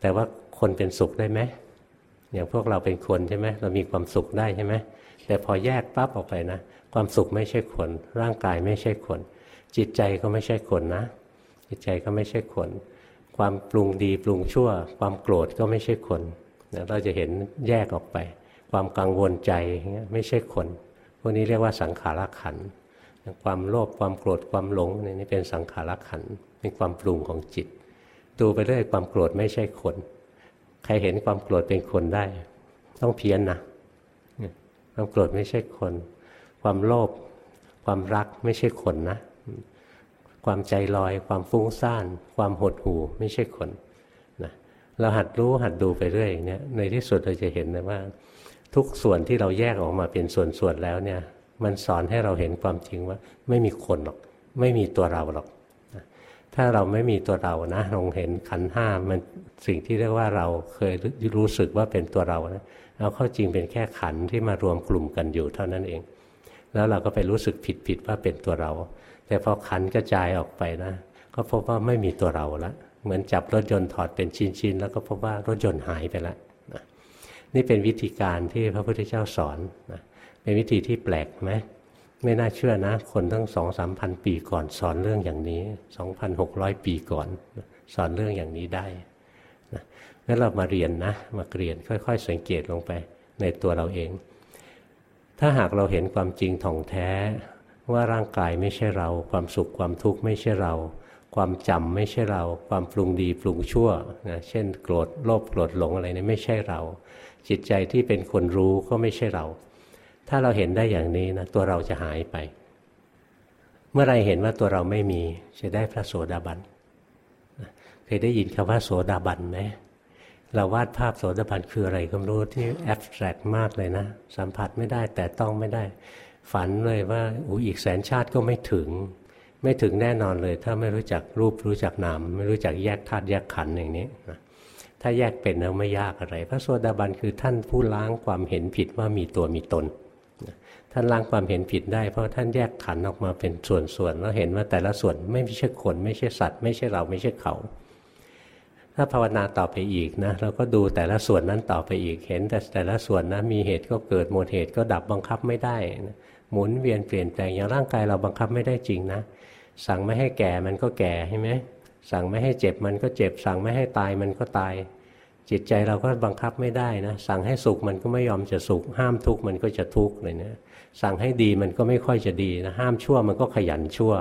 [SPEAKER 1] แต่ว่าคนเป็นสุขได้ไหมอย่างพวกเราเป็นคนใช่ไหมเรามีความสุขได้ใช่ไหมแต่พอแยกปั๊บออกไปนะ ความสุขไม่ใช่คนร่างกายไม่ใช่คนจิตใจก็ไม่ใช่คนนะ จิตใจก็ไม่ใช่คนความปรุงดีปรุงชั่ว ความโกรธก็ไม่ใช่คนเราจะเห็นแยกออกไป ความกังวลใจไม่ใช่คนพวกนี้เรียกว่าสังขารขันความโลภความโกรธความหลงนี่เป็นสังขารขันเป็นความปรุงของจิต ดูไปเรื่อยความโกรธไม่ใช่คนใครเห็นความโกรธเป็นคนได้ ต้องเพี้ยนนะความโกรธไม่ใช่คน ความโลภความรักไม่ใช่คนนะ ความใจลอย ความฟุ้งซ่าน ความหดหู่ไม่ใช่คนนะเราหัดรู้หัดดูไปเรื่อยอย่างนี้ในที่สุดเราจะเห็นเลยว่า ทุกส่วนที่เราแยกออกมาเป็นส่วนๆแล้วเนี่ย มันสอนให้เราเห็นความจริงว่า ไม่มีคนหรอก ไม่มีตัวเราหรอกถ้าเราไม่มีตัวเรานะลองเห็นขันห้ามันสิ่งที่เรียกว่าเราเคยรู้สึกว่าเป็นตัวเรานะเอาเข้าจริงเป็นแค่ขันที่มารวมกลุ่มกันอยู่เท่านั้นเอง แล้วเราก็ไปรู้สึกผิดผิดว่าเป็นตัวเรา แต่พอขันกระจายออกไปนะ ก็พบว่าไม่มีตัวเราละเหมือนจับรถยนต์ถอดเป็นชิ้นๆแล้วก็พบว่ารถยนต์หายไปแล้วนี่เป็นวิธีการที่พระพุทธเจ้าสอนนะเป็นวิธีที่แปลกไหมไม่น่าเชื่อนะ คนตั้งสองสามพันปีก่อนสอนเรื่องอย่างนี้สองพันหกร้อยปีก่อน สอนเรื่องอย่างนี้ได้นะงั้นเรามาเรียนนะ มาเรียนค่อย ๆ สังเกตลงไปในตัวเราเอง ถ้าหากเราเห็นความจริงถ่องแท้ ว่าร่างกายไม่ใช่เรา ความสุขความทุกข์ไม่ใช่เรา ความจำไม่ใช่เรา ความปรุงดีปรุงชั่วนะเช่น โกรธโลภโกรธหลงอะไรนี่ไม่ใช่เรา จิตใจที่เป็นคนรู้ก็ไม่ใช่เรา ถ้าเราเห็นได้อย่างนี้นะตัวเราจะหายไป เมื่อไรเห็นว่าตัวเราไม่มีจะได้พระโสดาบันเคยได้ยินคำว่าโสดาบันไหม เราวาดภาพโสดาบันคืออะไรก็ไม่รู้ที่แอบสแตรกมากเลยนะ สัมผัสไม่ได้แต่ต้องไม่ได้ ฝันเลยว่าอูอีกแสนชาติก็ไม่ถึง ไม่ถึงแน่นอนเลย ถ้าไม่รู้จักรูปรู้จักนามไม่รู้จักแยกธาตุแยกขันธ์อย่างนี้นะถ้าแยกเป็นแล้วไม่ยากอะไร พระโสดาบันคือท่านผู้ล้างความเห็นผิดว่ามีตัวมีตนท่านล้างความเห็นผิดได้เพราะท่านแยกขันออกมาเป็นส่วนๆแล้วเห็นว่าแต่ละส่วนไม่ใช่คนไม่ใช่สัตว์ ไม่ใช่เราไม่ใช่เขา ถ้าภาวนาต่อไปอีกนะเราก็ดูแต่ละส่วนนั้นต่อไปอีกเห็น แต่แต่ละส่วนนะมีเหตุก็เกิดหมดเหตุก็ดับบังคับไม่ได้นะหมุนเวียนเปลี่ยนแปลงอย่างร่างกายเราบังคับไม่ได้จริงนะ สั่งไม่ให้แก่มันก็แก่ใช่ไหมสั่งไม่ให้เจ็บมันก็เจ็บ สั่งไม่ให้ตายมันก็ตาย จิตใจเราก็บังคับไม่ได้นะ สั่งให้สุขมันก็ไม่ยอมจะสุข ห้ามทุกข์มันก็จะทุกข์เลยนะสั่งให้ดีมันก็ไม่ค่อยจะดีนะห้ามชั่วมันก็ขยันชั่ว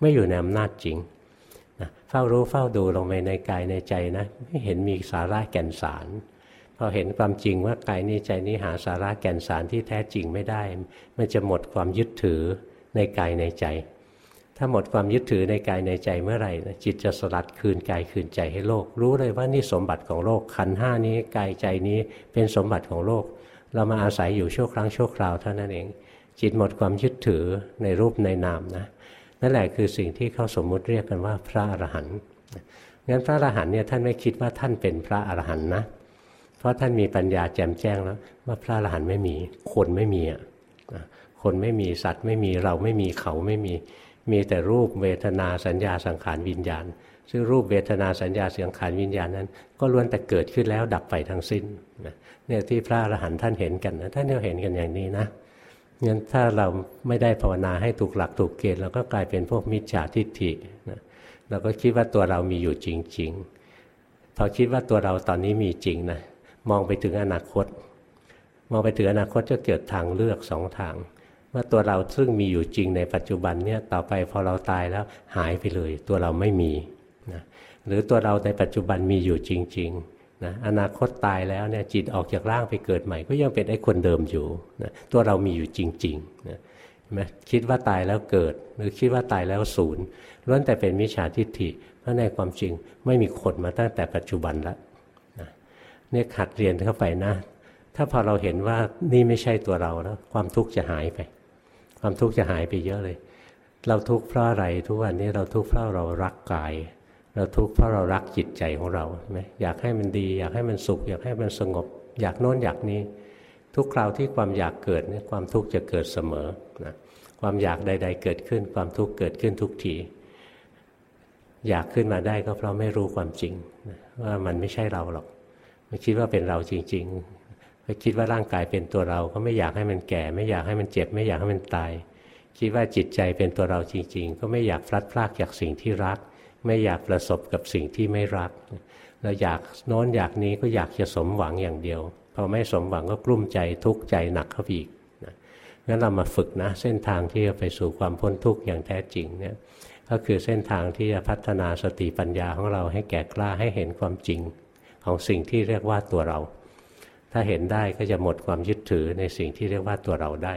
[SPEAKER 1] ไม่อยู่ในอำนาจจริง เฝ้ารู้เฝ้าดูลงไปในกายในใจนะ ไม่เห็นมีสาระแก่นสารพอเห็นความจริงว่ากายนี้ใจนี้หาสาระแก่นสารที่แท้จริงไม่ได้ มันจะหมดความยึดถือในกายในใจ ถ้าหมดความยึดถือในกายในใจเมื่อไหร่จิตจะสลัดคืนกายคืนใจให้โลก รู้เลยว่านี่สมบัติของโลกขันห้านี้กายใจนี้เป็นสมบัติของโลก เรามาอาศัยอยู่ชั่วครั้งชั่วคราวเท่านั้นเอง จิตหมดความยึดถือในรูปในนามนะ นั่นแหละคือสิ่งที่เขาสมมุติเรียกกันว่าพระอรหันต์งั้นพระอรหันต์เนี่ยท่านไม่คิดว่าท่านเป็นพระอรหันต์นะ เพราะท่านมีปัญญาแจ่มแจ้งแล้ว ว่าพระอรหันต์ไม่มี คนไม่มีอะคนไม่มีสัตว์ไม่มีเราไม่มีเขาไม่มี มีแต่รูปเวทนาสัญญาสังขารวิญญาณ ซึ่งรูปเวทนาสัญญาสังขารวิญญาณนั้น ก็ล้วนแต่เกิดขึ้นแล้วดับไปทั้งสิ้นเนี่ยที่พระอรหันต์ท่านเห็นกันนะท่านก็เห็นกันอย่างนี้นะ งั้นถ้าเราไม่ได้ภาวนาให้ถูกหลักถูกเกณฑ์เราก็กลายเป็นพวกมิจฉาทิฏฐินะเราก็คิดว่าตัวเรามีอยู่จริง ๆ พอคิดว่าตัวเราตอนนี้มีจริงนะมองไปถึงอนาคต มองไปถึงอนาคตจะเกิดทางเลือกสองทาง ว่าตัวเราซึ่งมีอยู่จริงในปัจจุบันเนี่ยต่อไปพอเราตายแล้วหายไปเลย ตัวเราไม่มีนะหรือตัวเราในปัจจุบันมีอยู่จริง ๆ นะอนาคตตายแล้วเนี่ยจิตออกจากร่างไปเกิดใหม่ ก็ยังเป็นไอ้คนเดิมอยู่นะตัวเรามีอยู่จริงๆนะไหมคิดว่าตายแล้วเกิด หรือคิดว่าตายแล้วศูนย์ล้วนแต่เป็นมิจฉาทิฏฐิ เพราะในความจริงไม่มีคนมาตั้งแต่ปัจจุบันแล้วนะเนี่ยขัดเรียนเข้าไปนะ ถ้าพอเราเห็นว่านี่ไม่ใช่ตัวเราแล้ว ความทุกข์จะหายไป ความทุกข์จะหายไปเยอะเลย เราทุกข์เพราะอะไรทุกวันนี้เราทุกข์เพราะเรารักกาย เราทุกข์เพราะเรารักจิตใจของเราไหมอยากให้มันดี อยากให้มันสุข อยากให้มันสงบ อยากโน้นอยากนี้ ทุกคราวที่ความอยากเกิดเนี่ยความทุกข์จะเกิดเสมอนะความอยากใด ๆ เกิดขึ้น ความทุกข์เกิดขึ้นทุกทีอยากขึ้นมาได้ก็เพราะไม่รู้ความจริงว่ามันไม่ใช่เราหรอกไม่คิดว่าเป็นเราจริงไปคิดว่าร่างกายเป็นตัวเราก็ไม่อยากให้มันแก่ ไม่อยากให้มันเจ็บ ไม่อยากให้มันตาย คิดว่าจิตใจเป็นตัวเราจริง ๆ ก็ไม่อยากพลัดพรากจากสิ่งที่รัก ไม่อยากประสบกับสิ่งที่ไม่รักเราอยากโน้นอยากนี้ก็อยากจะสมหวังอย่างเดียว พอไม่สมหวังก็กลุ้มใจทุกข์ใจหนักเข้าไปอีกนะงั้นเรามาฝึกนะ เส้นทางที่จะไปสู่ความพ้นทุกข์อย่างแท้จริงเนี่ยก็คือเส้นทางที่จะพัฒนาสติปัญญาของเราให้แก่กล้าให้เห็นความจริง ของสิ่งที่เรียกว่าตัวเรา ถ้าเห็นได้ก็จะหมดความยึดถือในสิ่งที่เรียกว่าตัวเราได้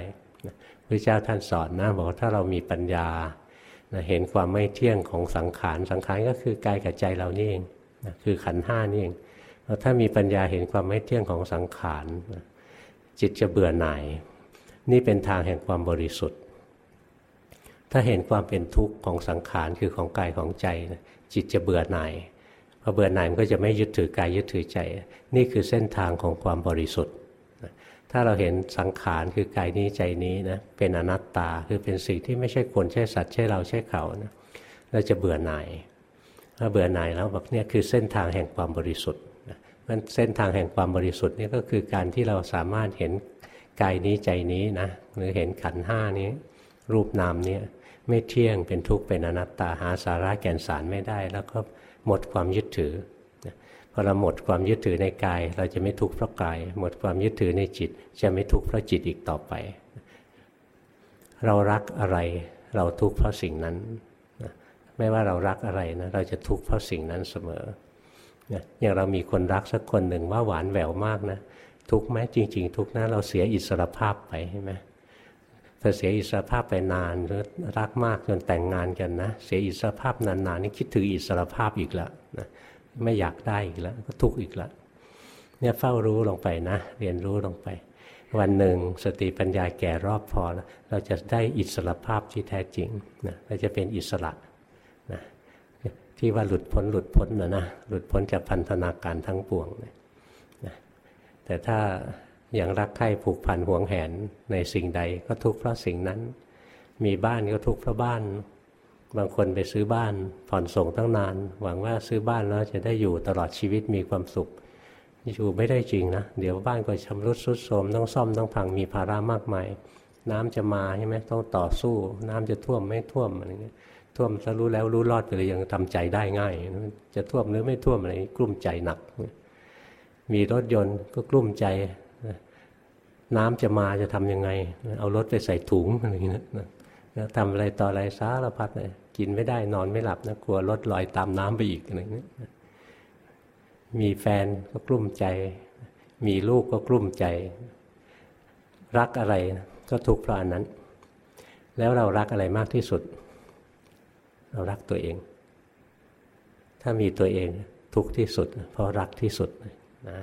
[SPEAKER 1] พระเจ้าท่านสอนนะบอกว่าถ้าเรามีปัญญา เห็นความไม่เที่ยงของสังขาร สังขารก็คือกายกับใจเรานี่เองคือขันห้านี่เองถ้ามีปัญญาเห็นความไม่เที่ยงของสังขารจิตจะเบื่อหน่าย นี่เป็นทางแห่งความบริสุทธิ์ ถ้าเห็นความเป็นทุกข์ของสังขารคือของกายของใจจิตจะเบื่อหน่ายพอเบื่อหน่ายมันก็จะไม่ยึดถือกายยึดถือใจ นี่คือเส้นทางของความบริสุทธิ์ ถ้าเราเห็นสังขารคือกายนี้ใจนี้นะเป็นอนัตตาคือเป็นสิ่งที่ไม่ใช่คนใช่สัตว์ใช่เราใช่เขานะเราจะเบื่อหน่ายถ้าเบื่อหน่ายแล้วแบบนี้คือเส้นทางแห่งความบริสุทธิ์มันเส้นทางแห่งความบริสุทธิ์นี่ก็คือการที่เราสามารถเห็นกายนี้ใจนี้นะหรือเห็นขันห้านี้ รูปนามนี้ไม่เที่ยงเป็นทุกข์เป็นอนัตตาหาสาระแก่นสารไม่ได้ แล้วก็หมดความยึดถือ พอเราหมดความยึดถือในกาย เราจะไม่ทุกข์เพราะกาย หมดความยึดถือในจิต จะไม่ทุกข์เพราะจิตอีกต่อไป เรารักอะไร เราทุกข์เพราะสิ่งนั้นไม่ว่าเรารักอะไรนะเราจะทุกข์เพราะสิ่งนั้นเสมออย่างเรามีคนรักสักคนหนึ่งว่าหวานแหววมากนะทุกข์ไหมจริง ๆ ทุกข์นะเราเสียอิสรภาพไปใช่ไหมถ้าเสียอิสรภาพไปนานหรือรักมากจนแต่งงานกันนะ เสียอิสรภาพนานๆนี่คิดถึงอิสรภาพอีกแล้วนะ ไม่อยากได้อีกแล้ว ก็ทุกข์อีกแล้วเนี่ยเฝ้ารู้ลงไปนะ เรียนรู้ลงไป วันหนึ่งสติปัญญาแก่รอบพอแล้วเราจะได้อิสระภาพที่แท้จริงนะเราจะเป็นอิสระนะที่ว่าหลุดพ้นหลุดพ้นนะนะหลุดพ้นจากพันธนาการทั้งปวงนะแต่ถ้าอย่างรักใคร่ผูกพันห่วงแหนในสิ่งใดก็ทุกข์เพราะสิ่งนั้น มีบ้านก็ทุกข์เพราะบ้าน บางคนไปซื้อบ้านผ่อนส่งตั้งนาน หวังว่าซื้อบ้านแล้วจะได้อยู่ตลอดชีวิตมีความสุขอยู่ไม่ได้จริงนะ เดี๋ยวบ้านก็ชำรุดทรุดโทรมต้องซ่อมต้องพังมีภาระมากมาย น้ำจะมาใช่ไหมต้องต่อสู้ น้ำจะท่วมไม่ท่วมอะไรเงี้ยท่วมถ้ารู้แล้วรู้รอดไปเลยยังทำใจได้ง่าย จะท่วมหรือไม่ท่วมอะไรกลุ้มใจหนัก มีรถยนต์ก็กลุ้มใจ น้ำจะมาจะทํำยังไง เอารถไปใส่ถุงอะไรอย่างเงี้ยทำอะไรต่ออะไรสารพัดเลย กินไม่ได้นอนไม่หลับนะกลัวรถลอยตามน้ำไปอีกอะไรเงี้ยมีแฟนก็กลุ้มใจ มีลูกก็กลุ้มใจ รักอะไรก็ทุกข์เพราะอันนั้น แล้วเรารักอะไรมากที่สุด เรารักตัวเอง ถ้ามีตัวเองทุกข์ที่สุด เพราะรักที่สุดนะ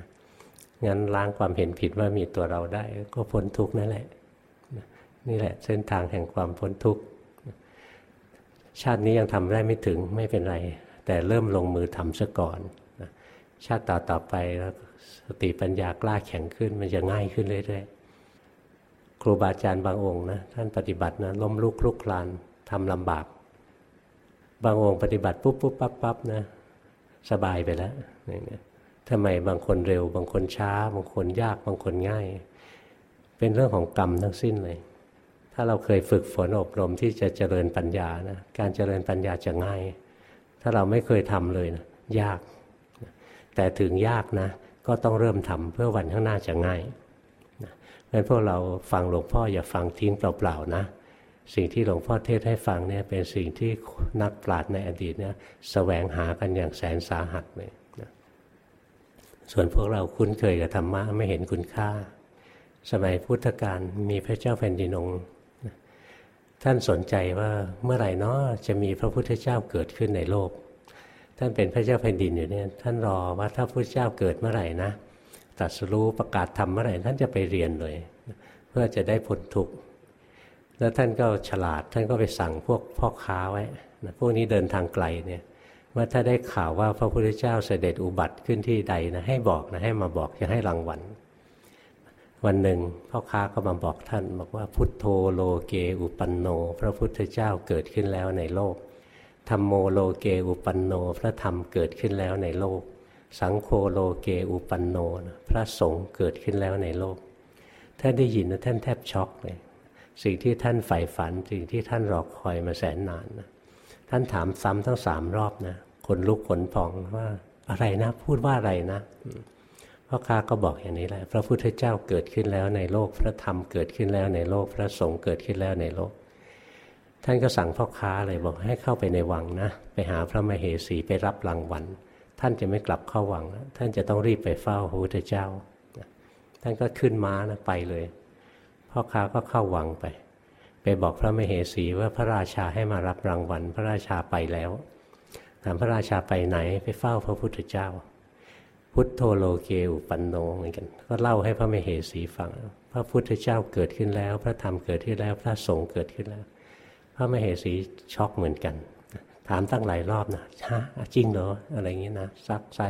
[SPEAKER 1] งั้นล้างความเห็นผิดว่ามีตัวเราได้ ก็พ้นทุกข์นั่นแหละนี่แหละเส้นทางแห่งความพ้นทุกข์ ชาตินี้ยังทำได้ไม่ถึงไม่เป็นไร แต่เริ่มลงมือทำซะก่อนชาติต่อต่อไปแล้วสติปัญญากล้าแข็งขึ้นมันจะง่ายขึ้นเรื่อยๆครูบาอาจารย์บางองค์นะท่านปฏิบัตินะล้มลุกคลุกคลานทำลำบาก บางองค์ปฏิบัติปุ๊บปุ๊บปั๊บปั๊บนะสบายไปแล้วนี่ทำไมบางคนเร็ว บางคนช้า บางคนยาก บางคนง่าย เป็นเรื่องของกรรมทั้งสิ้นเลย ถ้าเราเคยฝึกฝนอบรมที่จะเจริญปัญญานะการเจริญปัญญาจะง่าย ถ้าเราไม่เคยทำเลยนะยาก แต่ถึงยากนะ ก็ต้องเริ่มทำเพื่อวันข้างหน้าจะง่ายนะงั้นพวกเราฟังหลวงพ่ออย่าฟังทิ้งเปล่าๆนะ สิ่งที่หลวงพ่อเทศให้ฟังเนี่ยเป็นสิ่งที่นักปราชญ์ในอดีตเนี่ยสแสวงหากันอย่างแสนสาหัสเลยนะส่วนพวกเราคุ้นเคยกับธรรมะไม่เห็นคุณค่า สมัยพุทธกาลมีพระเจ้าแผ่นดินองค์ ท่านสนใจว่าเมื่อไหร่เนาะจะมีพระพุทธเจ้าเกิดขึ้นในโลก ท่านเป็นพระเจ้าแผ่นดินอยู่เนี่ยท่านรอว่าถ้าพระเจ้าเกิดเมื่อไหร่นะตรัสรู้ประกาศธรรมเมื่อไหร่ท่านจะไปเรียนเลย เพื่อจะได้พ้นทุกข์แล้วท่านก็ฉลาดท่านก็ไปสั่งพวกพ่อค้าไว้พวกนี้เดินทางไกลเนี่ยว่าถ้าได้ข่าวว่าพระพุทธเจ้าเสด็จอุบัติขึ้นที่ใดนะให้บอกนะให้มาบอกจะให้รางวัล วันหนึ่งพ่อค้าก็มาบอกท่าน บอกว่าพุทโธโลเกอุปันโน พระพุทธเจ้าเกิดขึ้นแล้วในโลกธรรมโมโลเกอุปันโน พระธรรมเกิดขึ้นแล้วในโลก สังโฆโลเกอุปันโน พระสงฆ์เกิดขึ้นแล้วในโลกท่านได้ยินนะท่านแทบช็อกเลยสิ่งที่ท่านใฝ่ฝันสิ่งที่ท่านรอคอยมาแสนนานนะท่านถามซ้ำทั้งสามรอบนะคนลุกขนพองว่าอะไรนะ พูดว่าอะไรนะ พ่อค้าก็บอกอย่างนี้แหละ พระพุทธเจ้าเกิดขึ้นแล้วในโลก พระธรรมเกิดขึ้นแล้วในโลก พระสงฆ์เกิดขึ้นแล้วในโลก ท่านก็สั่งพ่อค้าเลยบอกให้เข้าไปในวังนะ ไปหาพระมเหสีไปรับรางวัล ท่านจะไม่กลับเข้าวัง ท่านจะต้องรีบไปเฝ้าพระพุทธเจ้า ท่านก็ขึ้นม้านะไปเลย พ่อค้าก็เข้าวังไป ไปบอกพระมเหสีว่าพระราชาให้มารับรางวัล พระราชาไปแล้วถามพระราชาไปไหนไปเฝ้าพระพุทธเจ้า พุทโธโลเกอุปันโนเหมือนกัน ก็เล่าให้พระมเหสีฟัง พระพุทธเจ้าเกิดขึ้นแล้ว พระธรรมเกิดขึ้นแล้ว พระสงฆ์เกิดขึ้นแล้ว พระมเหสีช็อกเหมือนกัน ถามตั้งหลายรอบนะฮะจริงเหรออะไรอย่างนี้นะซักไซ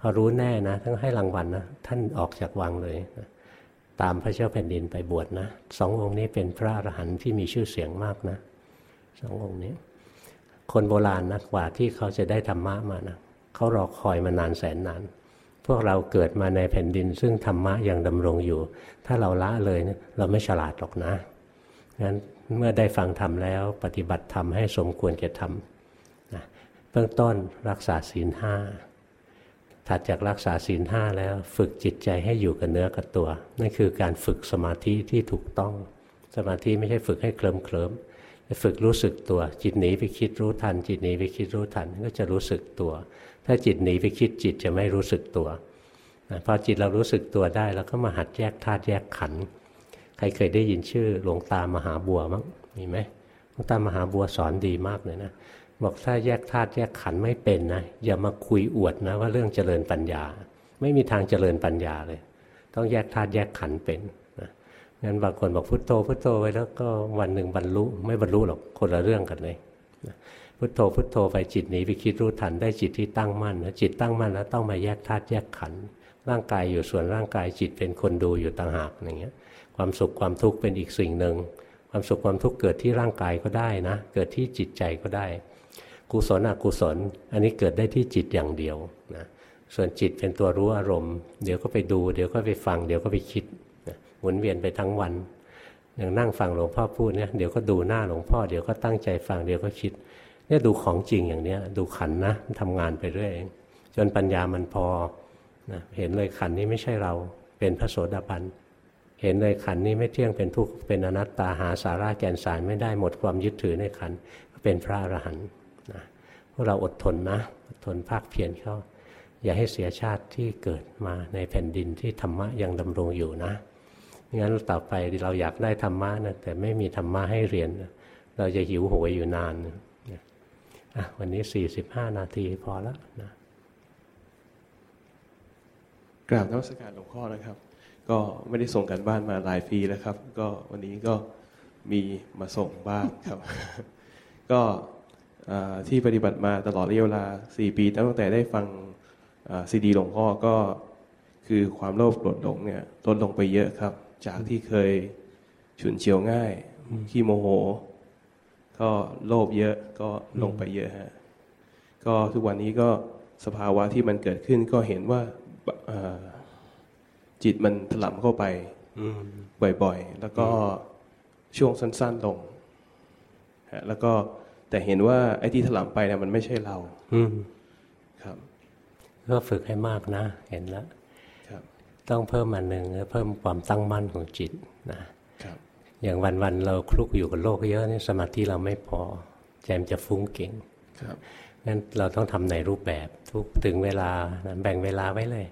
[SPEAKER 1] พอรู้แน่นะทั้งให้รางวัลนะท่านออกจากวังเลยนะตามพระเจ้าแผ่นดินไปบวชนะสององค์นี้เป็นพระอรหันต์ที่มีชื่อเสียงมากนะสององค์นี้ คนโบราณนะกว่าที่เขาจะได้ธรรมะมานะ เขารอคอยมานานแสนนาน พวกเราเกิดมาในแผ่นดิน ซึ่งธรรมะยังดำรงอยู่ ถ้าเราละเลยเราไม่ฉลาดหรอกนะงั้นเมื่อได้ฟังธรรมแล้วปฏิบัติธรรมให้สมควรแก่ธรรมนะเบื้องต้นรักษาศีลห้าถัดจากรักษาศีลห้าแล้วฝึกจิตใจให้อยู่กับเนื้อกับตัว นั่นคือการฝึกสมาธิที่ถูกต้อง สมาธิไม่ใช่ฝึกให้เคลิมเคลิมฝึกรู้สึกตัว จิตหนีไปคิดรู้ทัน จิตหนีไปคิดรู้ทันก็จะรู้สึกตัว ถ้าจิตหนีไปคิดจิตจะไม่รู้สึกตัวพอจิตเรารู้สึกตัวได้เราก็มาหัดแยกธาตุแยกขันธ์ครเคยได้ยินชื่อหลวงตามหาบัวมั้งมีไหมหลวงตามหาบัวสอนดีมากเลยนะบอกถ้าแยกธาตุแยกขันไม่เป็นนะอย่ามาคุยอวดนะว่าเรื่องเจริญปัญญา ไม่มีทางเจริญปัญญาเลย ต้องแยกธาตุแยกขันเป็นนะงั้นบางคนบอกพุทโธพุทโธไว้แล้วก็วันหนึ่งบรรลุไม่บรรลุหรอกคนละเรื่องกันเลย พุทโธพุทโธไปจิตหนีไปคิดรู้ทันได้จิตที่ตั้งมั่นนะจิตตั้งมั่นแล้วต้องมาแยกธาตุแยกขันธ์ร่างกายอยู่ส่วนร่างกายจิตเป็นคนดูอยู่ต่างหากอย่างเงี้ยความสุขความทุกข์เป็นอีกสิ่งหนึ่งความสุขความทุกข์เกิดที่ร่างกายก็ได้นะเกิดที่จิตใจก็ได้ กุศลอกุศล อันนี้เกิดได้ที่จิตอย่างเดียวนะส่วนจิตเป็นตัวรู้อารมณ์ เดี๋ยวก็ไปดู เดี๋ยวก็ไปฟัง เดี๋ยวก็ไปคิดหมุนเวียนไปทั้งวันอย่างนั่งฟังหลวงพ่อพูดเนี่ยเดี๋ยวก็ดูหน้าหลวงพ่อเดี๋ยวก็ตั้งใจฟังเดี๋ยวก็คิด เนี่ยดูของจริงอย่างเนี้ย ดูขันนะทำงานไปเรื่อยจนปัญญามันพอนะเห็นเลยขันนี้ไม่ใช่เราเป็นพระโสดาบันเห็นเลยขันนี้ไม่เที่ยงเป็นทุกข์เป็นอนัตตาหาสาระแก่นสารไม่ได้หมดความยึดถือในขันเป็นพระอรหันต์นะพวกเราอดทนนะอดทนภาคเพียรเข้า อย่าให้เสียชาติที่เกิดมาในแผ่นดินที่ธรรมะยังดำรงอยู่นะงั้นต่อไปเราอยากได้ธรรมะนะแต่ไม่มีธรรมะให้เรียน เราจะหิวโหยอยู่นานนะ วันนี้ 45 นาทีพอแล้วนะ
[SPEAKER 2] กราบนวัสการหลวงพ่อนะครับ ก็ไม่ได้ส่งกันบ้านมาหลายปีแล้วครับ ก็วันนี้ก็มีมาส่งบ้างครับ ก็ที่ปฏิบัติมาตลอดระยะเวลาสี่ปีตั้งแต่ได้ฟังซีดีหลวงพ่อก็คือความโลภโกรธหลงเนี่ยลดลงไปเยอะครับ จากที่เคยฉุนเฉียวง่ายขี้โมโห ก็โลภเยอะก็ลงไปเยอะฮะก็ทุกวันนี้ก็สภาวะที่มันเกิดขึ้นก็เห็นว่าจิตมันถลำเข้าไปบ่อยๆ แล้วก็ช่วงสั้น ๆลงแล้วก็แต่เห็นว่าไอ้ที่ถลำไปเนี่ยมันไม่ใช่เราครับ
[SPEAKER 1] ก็ฝึกให้มากนะ เห็นแล้วต้องเพิ่มมันหนึ่งเพิ่มความตั้งมั่นของจิตนะ อย่างวันๆเราคลุกอยู่กับโลกเยอะนี่สมาธิเราไม่พอใจมันจะฟุ้งเก่งงั้นเราต้องทำในรูปแบบทุกถึงเวลานะแบ่งเวลาไว้เลย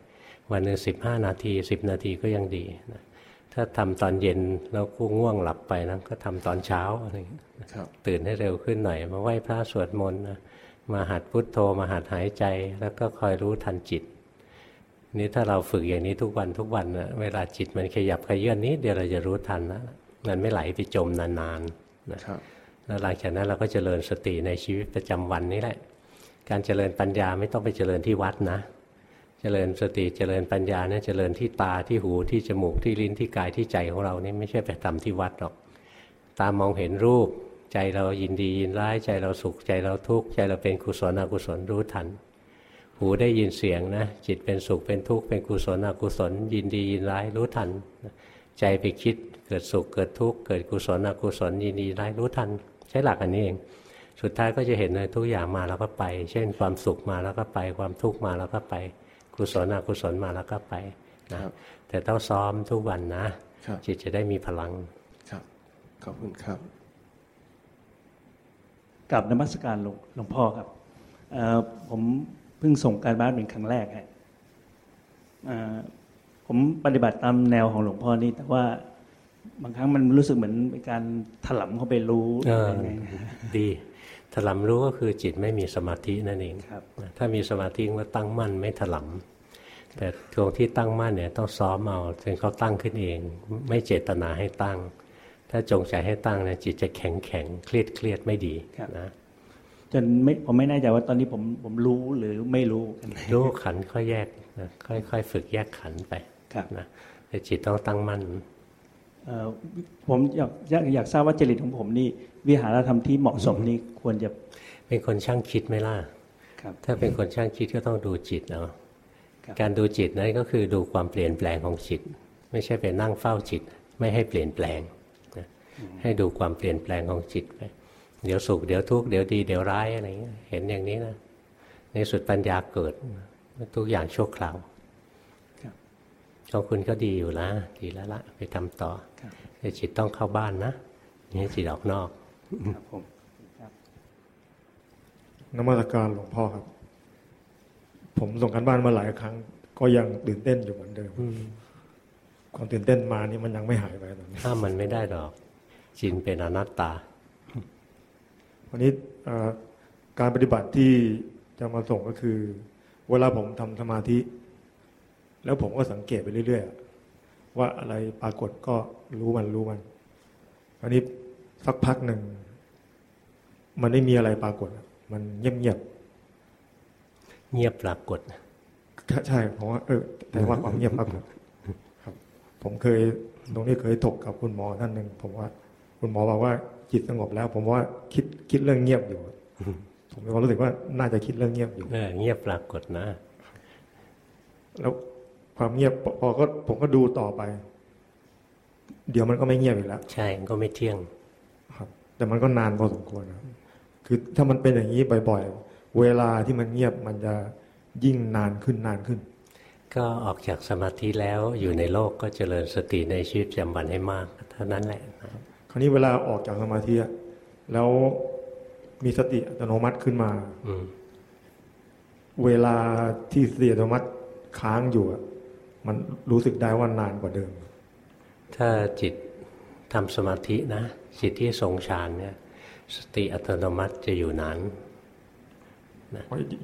[SPEAKER 1] วันหนึ่งสิบห้านาทีสิบนาทีก็ยังดีนะถ้าทำตอนเย็นแล้วก็ง่วงหลับไปนะก็ทำตอนเช้าอะไรตื่นให้เร็วขึ้นหน่อย มาไหว้พระสวดมนต์นะมาหัดพุทโธมาหัดหายใจแล้วก็คอยรู้ทันจิต นี่ถ้าเราฝึกอย่างนี้ทุกวันทุกวันนะเวลาจิตมันขยับขยื่นนี้เดี๋ยวเราจะรู้ทันนะ มันไม่ไหลไปจมนานๆนะแล้วหลังจากนั้นเราก็เจริญสติในชีวิตประจำวันนี้แหละ การเจริญปัญญาไม่ต้องไปเจริญที่วัดนะ เจริญสติเจริญปัญญาเนี่ยเจริญที่ตาที่หูที่จมูกที่ลิ้นที่กายที่ใจของเรานี่ไม่ใช่ไปทำที่วัดหรอก ตามองเห็นรูป ใจเรายินดียินร้ายใจเราสุขใจเราทุกข์ใจเราเป็นกุศลอกุศลรู้ทัน หูได้ยินเสียงนะ จิตเป็นสุขเป็นทุกข์เป็นกุศลอกุศล ยินดียินร้ายรู้ทัน ใจไปคิด เกิดสุขเกิดทุกข์เกิดกุศลอกุศลยินดีร้ายรู้ทัน ใช้หลักอันนี้เอง สุดท้ายก็จะเห็นเลยทุกอย่างมาแล้วก็ไป เช่นความสุขมาแล้วก็ไป ความทุกข์มาแล้วก็ไป กุศลอกุศลมาแล้วก็ไปนะแต่ต้องซ้อมทุกวันนะ จิตจะได้มีพลัง
[SPEAKER 2] ครับขอบคุณครับ
[SPEAKER 3] กับนมัสการหลวงพ่อครับผมเพิ่งส่งการบ้านเป็นครั้งแรกฮะผมปฏิบัติตามแนวของหลวงพ่อนี่แต่ว่า บางครั้งมันรู้สึกเหมือนเป็นการถลำเข้าไปรู้
[SPEAKER 1] ดีถลำรู้ก็คือจิตไม่มีสมาธินั่นเองถ้ามีสมาธิก็ตั้งมั่นไม่ถลำแต่ตรงที่ตั้งมั่นเนี่ยต้องซ้อมเอาจนเขาตั้งขึ้นเอง ไม่เจตนาให้ตั้ง ถ้าจงใจให้ตั้งเนี่ยจิตจะแข็งแข็งเครียดเครียดไม่ดีนะ
[SPEAKER 3] จนไม่ผมไม่แน่ใจว่าตอนนี้ผมผมรู้หรือไม่รู้
[SPEAKER 1] รู้ขันค่อยแยกนะค่อยๆฝึกแยกขันไปนะแต่จิตต้องตั้งมั่น
[SPEAKER 3] ผมอยากอยากอยากทราบว่าจริตของผมนี่วิหารธรรมที่เหมาะสมนี่ควรจะ
[SPEAKER 1] เป็นคนช่างคิดไหมล่ะถ้าเป็นคนช่างคิดก็ต้องดูจิตเอาการดูจิตนั้นก็คือดูความเปลี่ยนแปลงของจิต ไม่ใช่ไปนั่งเฝ้าจิต ไม่ให้เปลี่ยนแปลงให้ดูความเปลี่ยนแปลงของจิตไปเดี๋ยวสุขเดี๋ยวทุกข์เดี๋ยวดีเดี๋ยวร้ายอะไรเงี้ยเห็นอย่างนี้นะในสุดปัญญาเกิดทุกอย่างชั่วคราวของคุณก็ดีอยู่แล้วดีแล้วละไปทำต่อ แต่จิตต้องเข้าบ้านนะนี่จิตออกนอกครับผม
[SPEAKER 4] นมัสการหลวงพ่อครับ ผมส่งกันบ้านมาหลายครั้ง ก็ยังตื่นเต้นอยู่เหมือนเดิมความตื่นเต้นมานี่มันยังไม่หายไปตอนนี้
[SPEAKER 1] ถ้ามันไม่ได้ดอกจินเป็นอนัตตา
[SPEAKER 4] วันนี้การปฏิบัติที่จะมาส่งก็คือ เวลาผมทำสมาธิ แล้วผมก็สังเกตไปเรื่อยๆ ว่าอะไรปรากฏก็รู้มันรู้มันวันนี้สักพักหนึ่ง มันไม่มีอะไรปรากฏ มันเงียบเงียบ
[SPEAKER 1] เงียบปรากฏ
[SPEAKER 4] ใช่เพราะว่าเออแต่ว่าความเงียบปรากฏครับ ผมเคยตรงนี้เคยถกกับคุณหมอท่านหนึ่งผมว่า คุณหมอบอกว่าจิตสงบแล้ว ผมว่าคิดคิดเรื่องเงียบอยู่ผมมีความรู้สึกว่าน่าจะคิดเรื่องเงียบอยู่
[SPEAKER 1] เออเงียบปรากฏนะ
[SPEAKER 4] แล้ว ความเงียบพอพอก็ผมก็ดูต่อไป เดี๋ยวมันก็ไม่เงียบอีกแล้ว
[SPEAKER 1] ใช่ก็ไม่เที่ยง
[SPEAKER 4] ครับ แต่มันก็นานพอสมควรนะครับคือถ้ามันเป็นอย่างนี้บ่อย ๆ เวลาที่มันเงียบมันจะยิ่งนานขึ้นนานขึ้น
[SPEAKER 1] ก็ออกจากสมาธิแล้วอยู่ในโลกก็เจริญสติในชีวิตประจำวันให้มากเท่านั้นแหละนะ
[SPEAKER 4] คราวนี้เวลาออกจากสมาธิอะแล้วมีสติอัตโนมัติขึ้นมา
[SPEAKER 1] อืม
[SPEAKER 4] เวลาที่สติอัตโนมัติค้างอยู่อะ มันรู้สึกได้ว่านานกว่าเดิม
[SPEAKER 1] ถ้าจิตทำสมาธินะจิตที่ทรงฌานเนี่ย สติอัตโนมัติจะอยู่นาน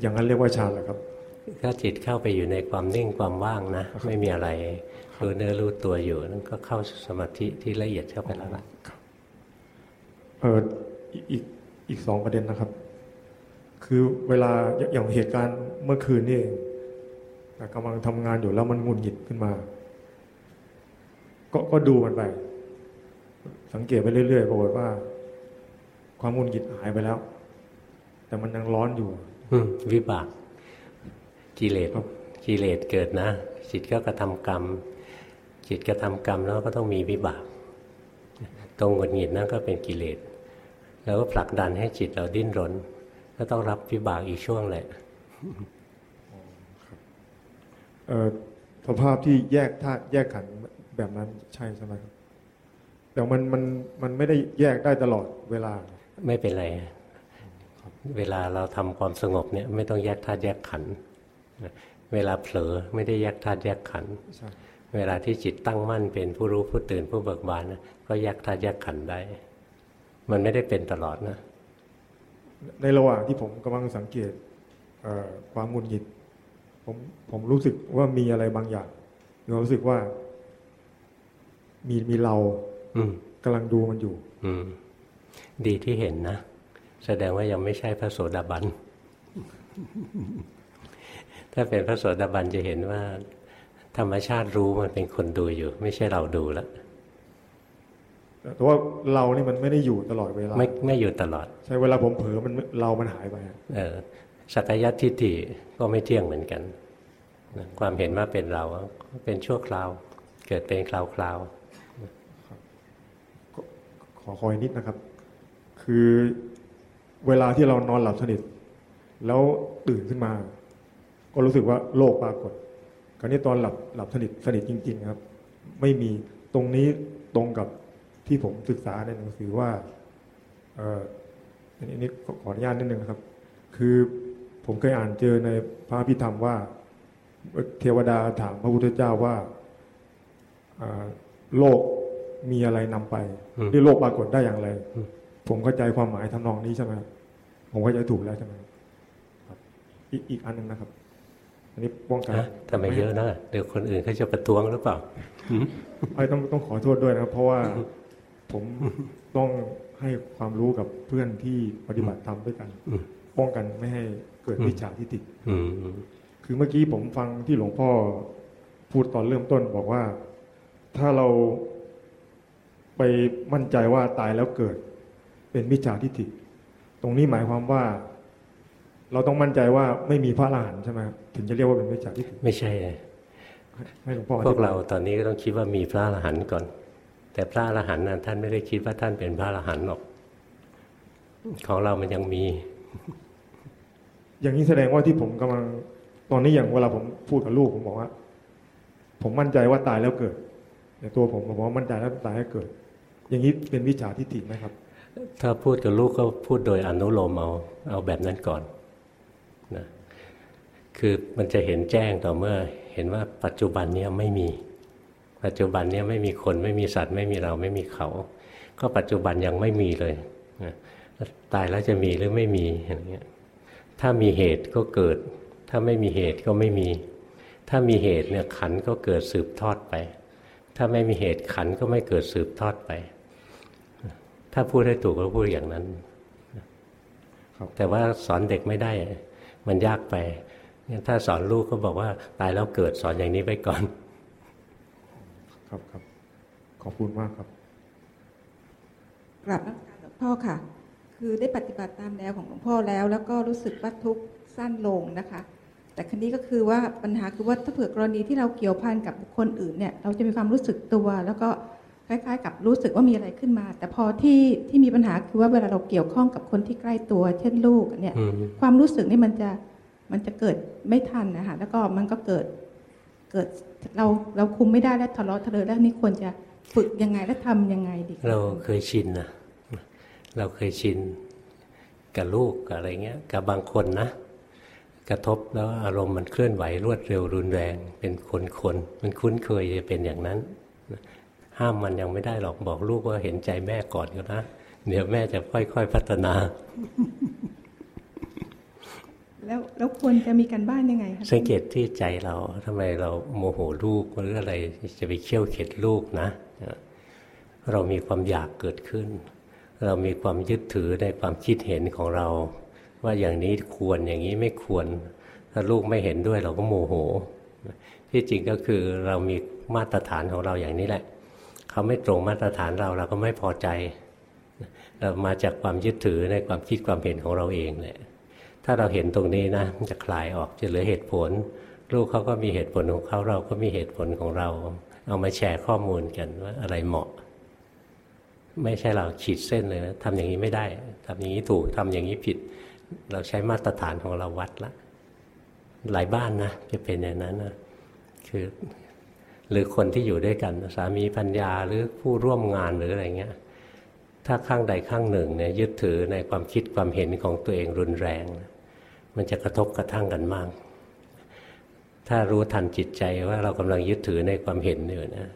[SPEAKER 4] อย่างนั้นเรียกว่าฌานเหรอครับ
[SPEAKER 1] ถ้าจิตเข้าไปอยู่ในความนิ่งความว่างนะ ไม่มีอะไรรู้เนื้อรู้ตัวอยู่นั่นก็เข้าสมาธิที่ละเอียดเข้าไปแล้วล่ะ
[SPEAKER 4] เอออีกอีกอีกสองประเด็นนะครับ คือเวลาอย่าอย่างเหตุการณ์เมื่อคืนนี่เอง แต่กำลังทำงานอยู่แล้วมันงุดหงิดขึ้นมา ก็ก็ดูมันไป สังเกตไปเรื่อยๆปรากฏว่า ความงุดหงิดหายไปแล้ว แต่มันยังร้อนอยู่
[SPEAKER 1] วิบากกิเลสกิเลสเกิดนะ จิตก็กระทำกรรม จิตกระทำกรรมแล้วก็ต้องมีวิบาก ตรงหงุดหงิดนั่นก็เป็นกิเลสแล้วก็ผลักดันให้จิตเราดิ้นรน ก็ต้องรับวิบากอีกช่วงแหละ
[SPEAKER 4] สภาพที่แยกธาตุแยกขันธ์แบบนั้นใช่ใช่ไหมครับแต่มันมันมันไม่ได้แยกได้ตลอดเวลา
[SPEAKER 1] ไม่เป็นไรเวลาเราทำความสงบเนี่ยไม่ต้องแยกธาตุแยกขันธ์เวลาเผลอไม่ได้แยกธาตุแยกขันธ์
[SPEAKER 4] ใช่
[SPEAKER 1] เวลาที่จิตตั้งมั่นเป็นผู้รู้ผู้ตื่นผู้เบิกบานนะก็แยกธาตุแยกขันธ์ได้ มันไม่ได้เป็นตลอดนะ
[SPEAKER 4] ในระหว่างที่ผมกำลังสังเกตเอ่อความหงุดหงิด ผมผมรู้สึกว่ามีอะไรบางอย่างมีความรู้สึกว่า มีมีเรา
[SPEAKER 1] อืม
[SPEAKER 4] กำลังดูมันอยู่
[SPEAKER 1] อืมดีที่เห็นนะ แสดงว่ายังไม่ใช่พระโสดาบัน ถ้าเป็นพระโสดาบันจะเห็นว่า ธรรมชาติรู้มันเป็นคนดูอยู่ ไม่ใช่เราดูแล้ว
[SPEAKER 4] แต่ว่าเรานี่มันไม่ได้อยู่ตลอดเวลา
[SPEAKER 1] ไม่ไม่อยู่ตลอด
[SPEAKER 4] ใช่เวลาผมเผลอมันเรามันหายไป
[SPEAKER 1] เออ สักยทิฏฐิก็ไม่เที่ยงเหมือนกันนะความเห็นว่าเป็นเราก็เป็นชั่วคราว เกิดเป็นคราวคราว
[SPEAKER 4] ขอคอยนิดนะครับ คือเวลาที่เรานอนหลับสนิท แล้วตื่นขึ้นมา ก็รู้สึกว่าโลกปรากฏคราวนี้ตอนหลับหลับสนิทสนิทจริง ๆ ครับ ไม่มีตรงนี้ตรงกับที่ผมศึกษาในหนังสือว่าเอออันนี้ขอขออนุญาตนิดนึงนะครับ คือ ผมเคยอ่านเจอในพระพิธรรมว่า เทวดาถามพระพุทธเจ้าว่าอ่าโลกมีอะไรนำไป
[SPEAKER 1] อืม
[SPEAKER 4] ที่โลกปรากฏได้อย่างไร
[SPEAKER 1] อืม
[SPEAKER 4] ผมเข้าใจความหมายทำนองนี้ใช่ไหมครับผมเข้าใจถูกแล้วใช่ไหมครับอีกอีกอันหนึงนะครับ อันนี้ป้องกัน
[SPEAKER 1] นะทำไมเยอะนะเดี๋ยวคนอื่นเขาจะประท้วงหรือเปล่า
[SPEAKER 4] ไอ้ต้องต้องขอโทษด้วยนะครับเพราะว่าผมต้องให้ความรู้กับเพื่อนที่ปฏิบัติธรรมด้วยกัน
[SPEAKER 1] อืม
[SPEAKER 4] ป้องกันไม่ให้ เกิด
[SPEAKER 1] อืม
[SPEAKER 4] มิจฉาทิฏฐิ
[SPEAKER 1] อืม
[SPEAKER 4] คือเมื่อกี้ผมฟังที่หลวงพ่อพูดตอนเริ่มต้นบอกว่า ถ้าเราไปมั่นใจว่าตายแล้วเกิด เป็นมิจฉาทิฏฐิตรงนี้หมายความว่า เราต้องมั่นใจว่าไม่มีพระอรหันต์ใช่ไหมครับถึงจะเรียกว่าเป็นมิจฉาทิฏฐิ
[SPEAKER 1] ไม่ใช่
[SPEAKER 4] ให้หลวงพ่ออ
[SPEAKER 1] พ
[SPEAKER 4] ธิ
[SPEAKER 1] วก
[SPEAKER 4] บาย
[SPEAKER 1] เราตอนนี้ก็ต้องคิดว่ามีพระอรหันต์ก่อน แต่พระอรหันต์นั้นท่านไม่ได้คิดว่าท่านเป็นพระอรหันต์หรอก ของเรามันยังมี
[SPEAKER 4] อย่างนี้แสดงว่าที่ผมกำลังตอนนี้อย่างเวลาผมพูดกับลูกผมบอกว่า ผมมั่นใจว่าตายแล้วเกิดในตัวผมผมบอกว่ามั่นใจแล้วตายแล้วเกิด อย่างนี้เป็นวิชาทิฏฐิไหมครับ
[SPEAKER 1] ถ้าพูดกับลูกก็พูดโดยอนุโลมเอาเอาแบบนั้นก่อนนะคือมันจะเห็นแจ้งต่อเมื่อ เห็นว่าปัจจุบันเนี้ไม่มี ปัจจุบันเนี้ไม่มีคนไม่มีสัตว์ ไม่มีเราไม่มีเขา ก็ปัจจุบันยังไม่มีเลยนะตายแล้วจะมีหรือไม่มีอย่างเงี้ย ถ้ามีเหตุก็เกิด ถ้าไม่มีเหตุก็ไม่มี ถ้ามีเหตุเนี่ยขันก็เกิดสืบทอดไป ถ้าไม่มีเหตุขันก็ไม่เกิดสืบทอดไป ถ้าพูดให้ถูกก็พูดอย่างนั้น
[SPEAKER 4] ครับ
[SPEAKER 1] แต่ว่าสอนเด็กไม่ได้ มันยากไปงั้นถ้าสอนลูกก็บอกว่าตายแล้วเกิดสอนอย่างนี้ไปก่อน
[SPEAKER 4] ครับครับขอบคุณมากครับ
[SPEAKER 5] กราบนักการหลวงพ่อค่ะ คือได้ปฏิบัติตามแนวของหลวงพ่อแล้ว แล้วก็รู้สึกว่าทุกข์สั้นลงนะคะ แต่ครั้นี้ก็คือว่าปัญหาคือว่าถ้าเผื่อกรณีที่เราเกี่ยวพันกับบุคคลอื่นเนี่ยเราจะมีความรู้สึกตัว แล้วก็คล้ายๆ กับรู้สึกว่ามีอะไรขึ้นมา แต่พอที่ที่มีปัญหาคือว่าเวลาเราเกี่ยวข้องกับคนที่ใกล้ตัว เช่นลูกเนี่ย
[SPEAKER 1] อืม
[SPEAKER 5] ความรู้สึกนี่มันจะมันจะเกิดไม่ทันนะคะแล้วก็มันก็เกิดเกิดเราเราคุมไม่ได้แล้วทะเลาะทะเลาะแล้วนี่ควรจะฝึกยังไงและทำยังไงดีคะ
[SPEAKER 1] เราเคยชินนะ เราเคยชินกับลูกกับอะไรเงี้ยกับบางคนนะ กระทบแล้วอารมณ์มันเคลื่อนไหวรวดเร็วรุนแรง เป็นคนคนมันคุ้นเคยจะเป็นอย่างนั้น ห้ามมันยังไม่ได้หรอกบอกลูกว่าเห็นใจแม่ก่อนก็นะเดี๋ยวแม่จะค่อยๆพัฒนา
[SPEAKER 5] แล้วแล้วควรจะมีการบ้านยังไงคะ
[SPEAKER 1] สังเกตที่ใจเราทำไมเราโมโหลูกหรืออะไรจะไปเคี่ยวเข็ดลูกนะ เรามีความอยากเกิดขึ้น เรามีความยึดถือในความคิดเห็นของเรา ว่าอย่างนี้ควรอย่างนี้ไม่ควร ถ้าลูกไม่เห็นด้วยเราก็โมโห ที่จริงก็คือเรามีมาตรฐานของเราอย่างนี้แหละ เขาไม่ตรงมาตรฐานเราเราก็ไม่พอใจ เรามาจากความยึดถือในความคิดความเห็นของเราเองแหละถ้าเราเห็นตรงนี้นะมันจะคลายออกจะเหลือเหตุผล ลูกเขาก็มีเหตุผลของเขาเราก็มีเหตุผลของเรา เอามาแชร์ข้อมูลกันว่าอะไรเหมาะ ไม่ใช่เราขีดเส้นเลยนะทำอย่างนี้ไม่ได้ทำอย่างนี้ถูกทำอย่างนี้ผิด เราใช้มาตรฐานของเราวัดละ หลายบ้านนะจะเป็นอย่างนั้นนะคือหรือคนที่อยู่ด้วยกัน สามีพัญญาหรือผู้ร่วมงานหรืออะไรเงี้ย ถ้าข้างใดข้างหนึ่งเนี่ยยึดถือในความคิดความเห็นของตัวเองรุนแรง มันจะกระทบกระทั่งกันมาก ถ้ารู้ทันจิตใจว่าเรากำลังยึดถือในความเห็นอยู่นะ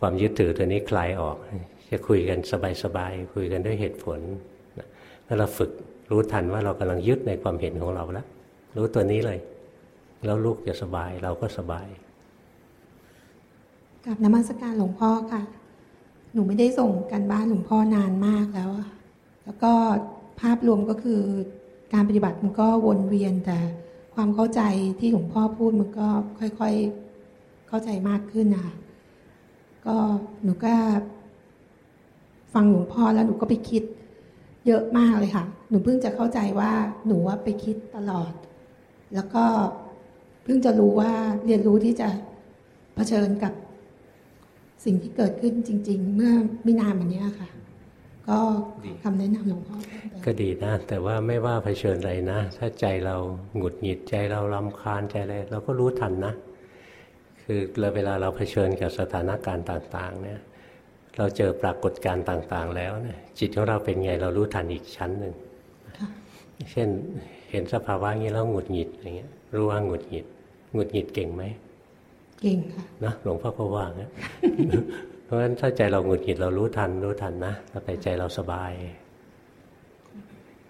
[SPEAKER 1] ความยึดถือตัวนี้คลายออก จะคุยกันสบายๆคุยกันด้วยเหตุผลถ้าเราฝึกรู้ทันว่าเรากำลังยึดในความเห็นของเราแล้วรู้ตัวนี้เลย แล้วลูกจะสบายเราก็สบาย
[SPEAKER 6] กับนมัสการหลวงพ่อค่ะ หนูไม่ได้ส่งกันบ้านหลวงพ่อนานมากแล้วแล้วก็ภาพรวมก็คือการปฏิบัติมันก็วนเวียนแต่ความเข้าใจที่หลวงพ่อพูดมันก็ค่อยๆเข้าใจมากขึ้นนะคะก็หนูก็ ฟังหลวงพ่อแล้วหนูก็ไปคิด เยอะมากเลยค่ะ หนูเพิ่งจะเข้าใจว่าหนูว่าไปคิดตลอด แล้วก็เพิ่งจะรู้ว่าเรียนรู้ที่จะเผชิญกับสิ่งที่เกิดขึ้นจริง ๆ เมื่อไม่นานมานี้ค่ะ ก็คำแนะนำหลวงพ่อ
[SPEAKER 1] ก็ดีนะ แต่ว่าไม่ว่าเผชิญอะไรนะ ถ้าใจเราหงุดหงิดใจเราลำคาญใจอะไรเราก็รู้ทันนะ คือเวลาเราเผชิญกับสถานการณ์ต่าง ๆ เนี่ย เราเจอปรากฏการณ์ต่างๆ แล้วเนี่ยจิตของเราเป็นไงเรารู้ทันอีกชั้นหนึ่ง
[SPEAKER 6] ค่ะ
[SPEAKER 1] เช่นเห็นสภาวะอย่างนี้แล้วหงุดหงิดอย่างเงี้ย รู้ว่าหงุดหงิดหงุดหงิดเก่งไหม
[SPEAKER 6] เก่งค่ะ
[SPEAKER 1] นะหลวงพ่อก็ว่างั้นเพราะฉะนั้นถ้าใจเราหงุดหงิดเรารู้ทัน รู้ทันนะต่อไปใจเราสบาย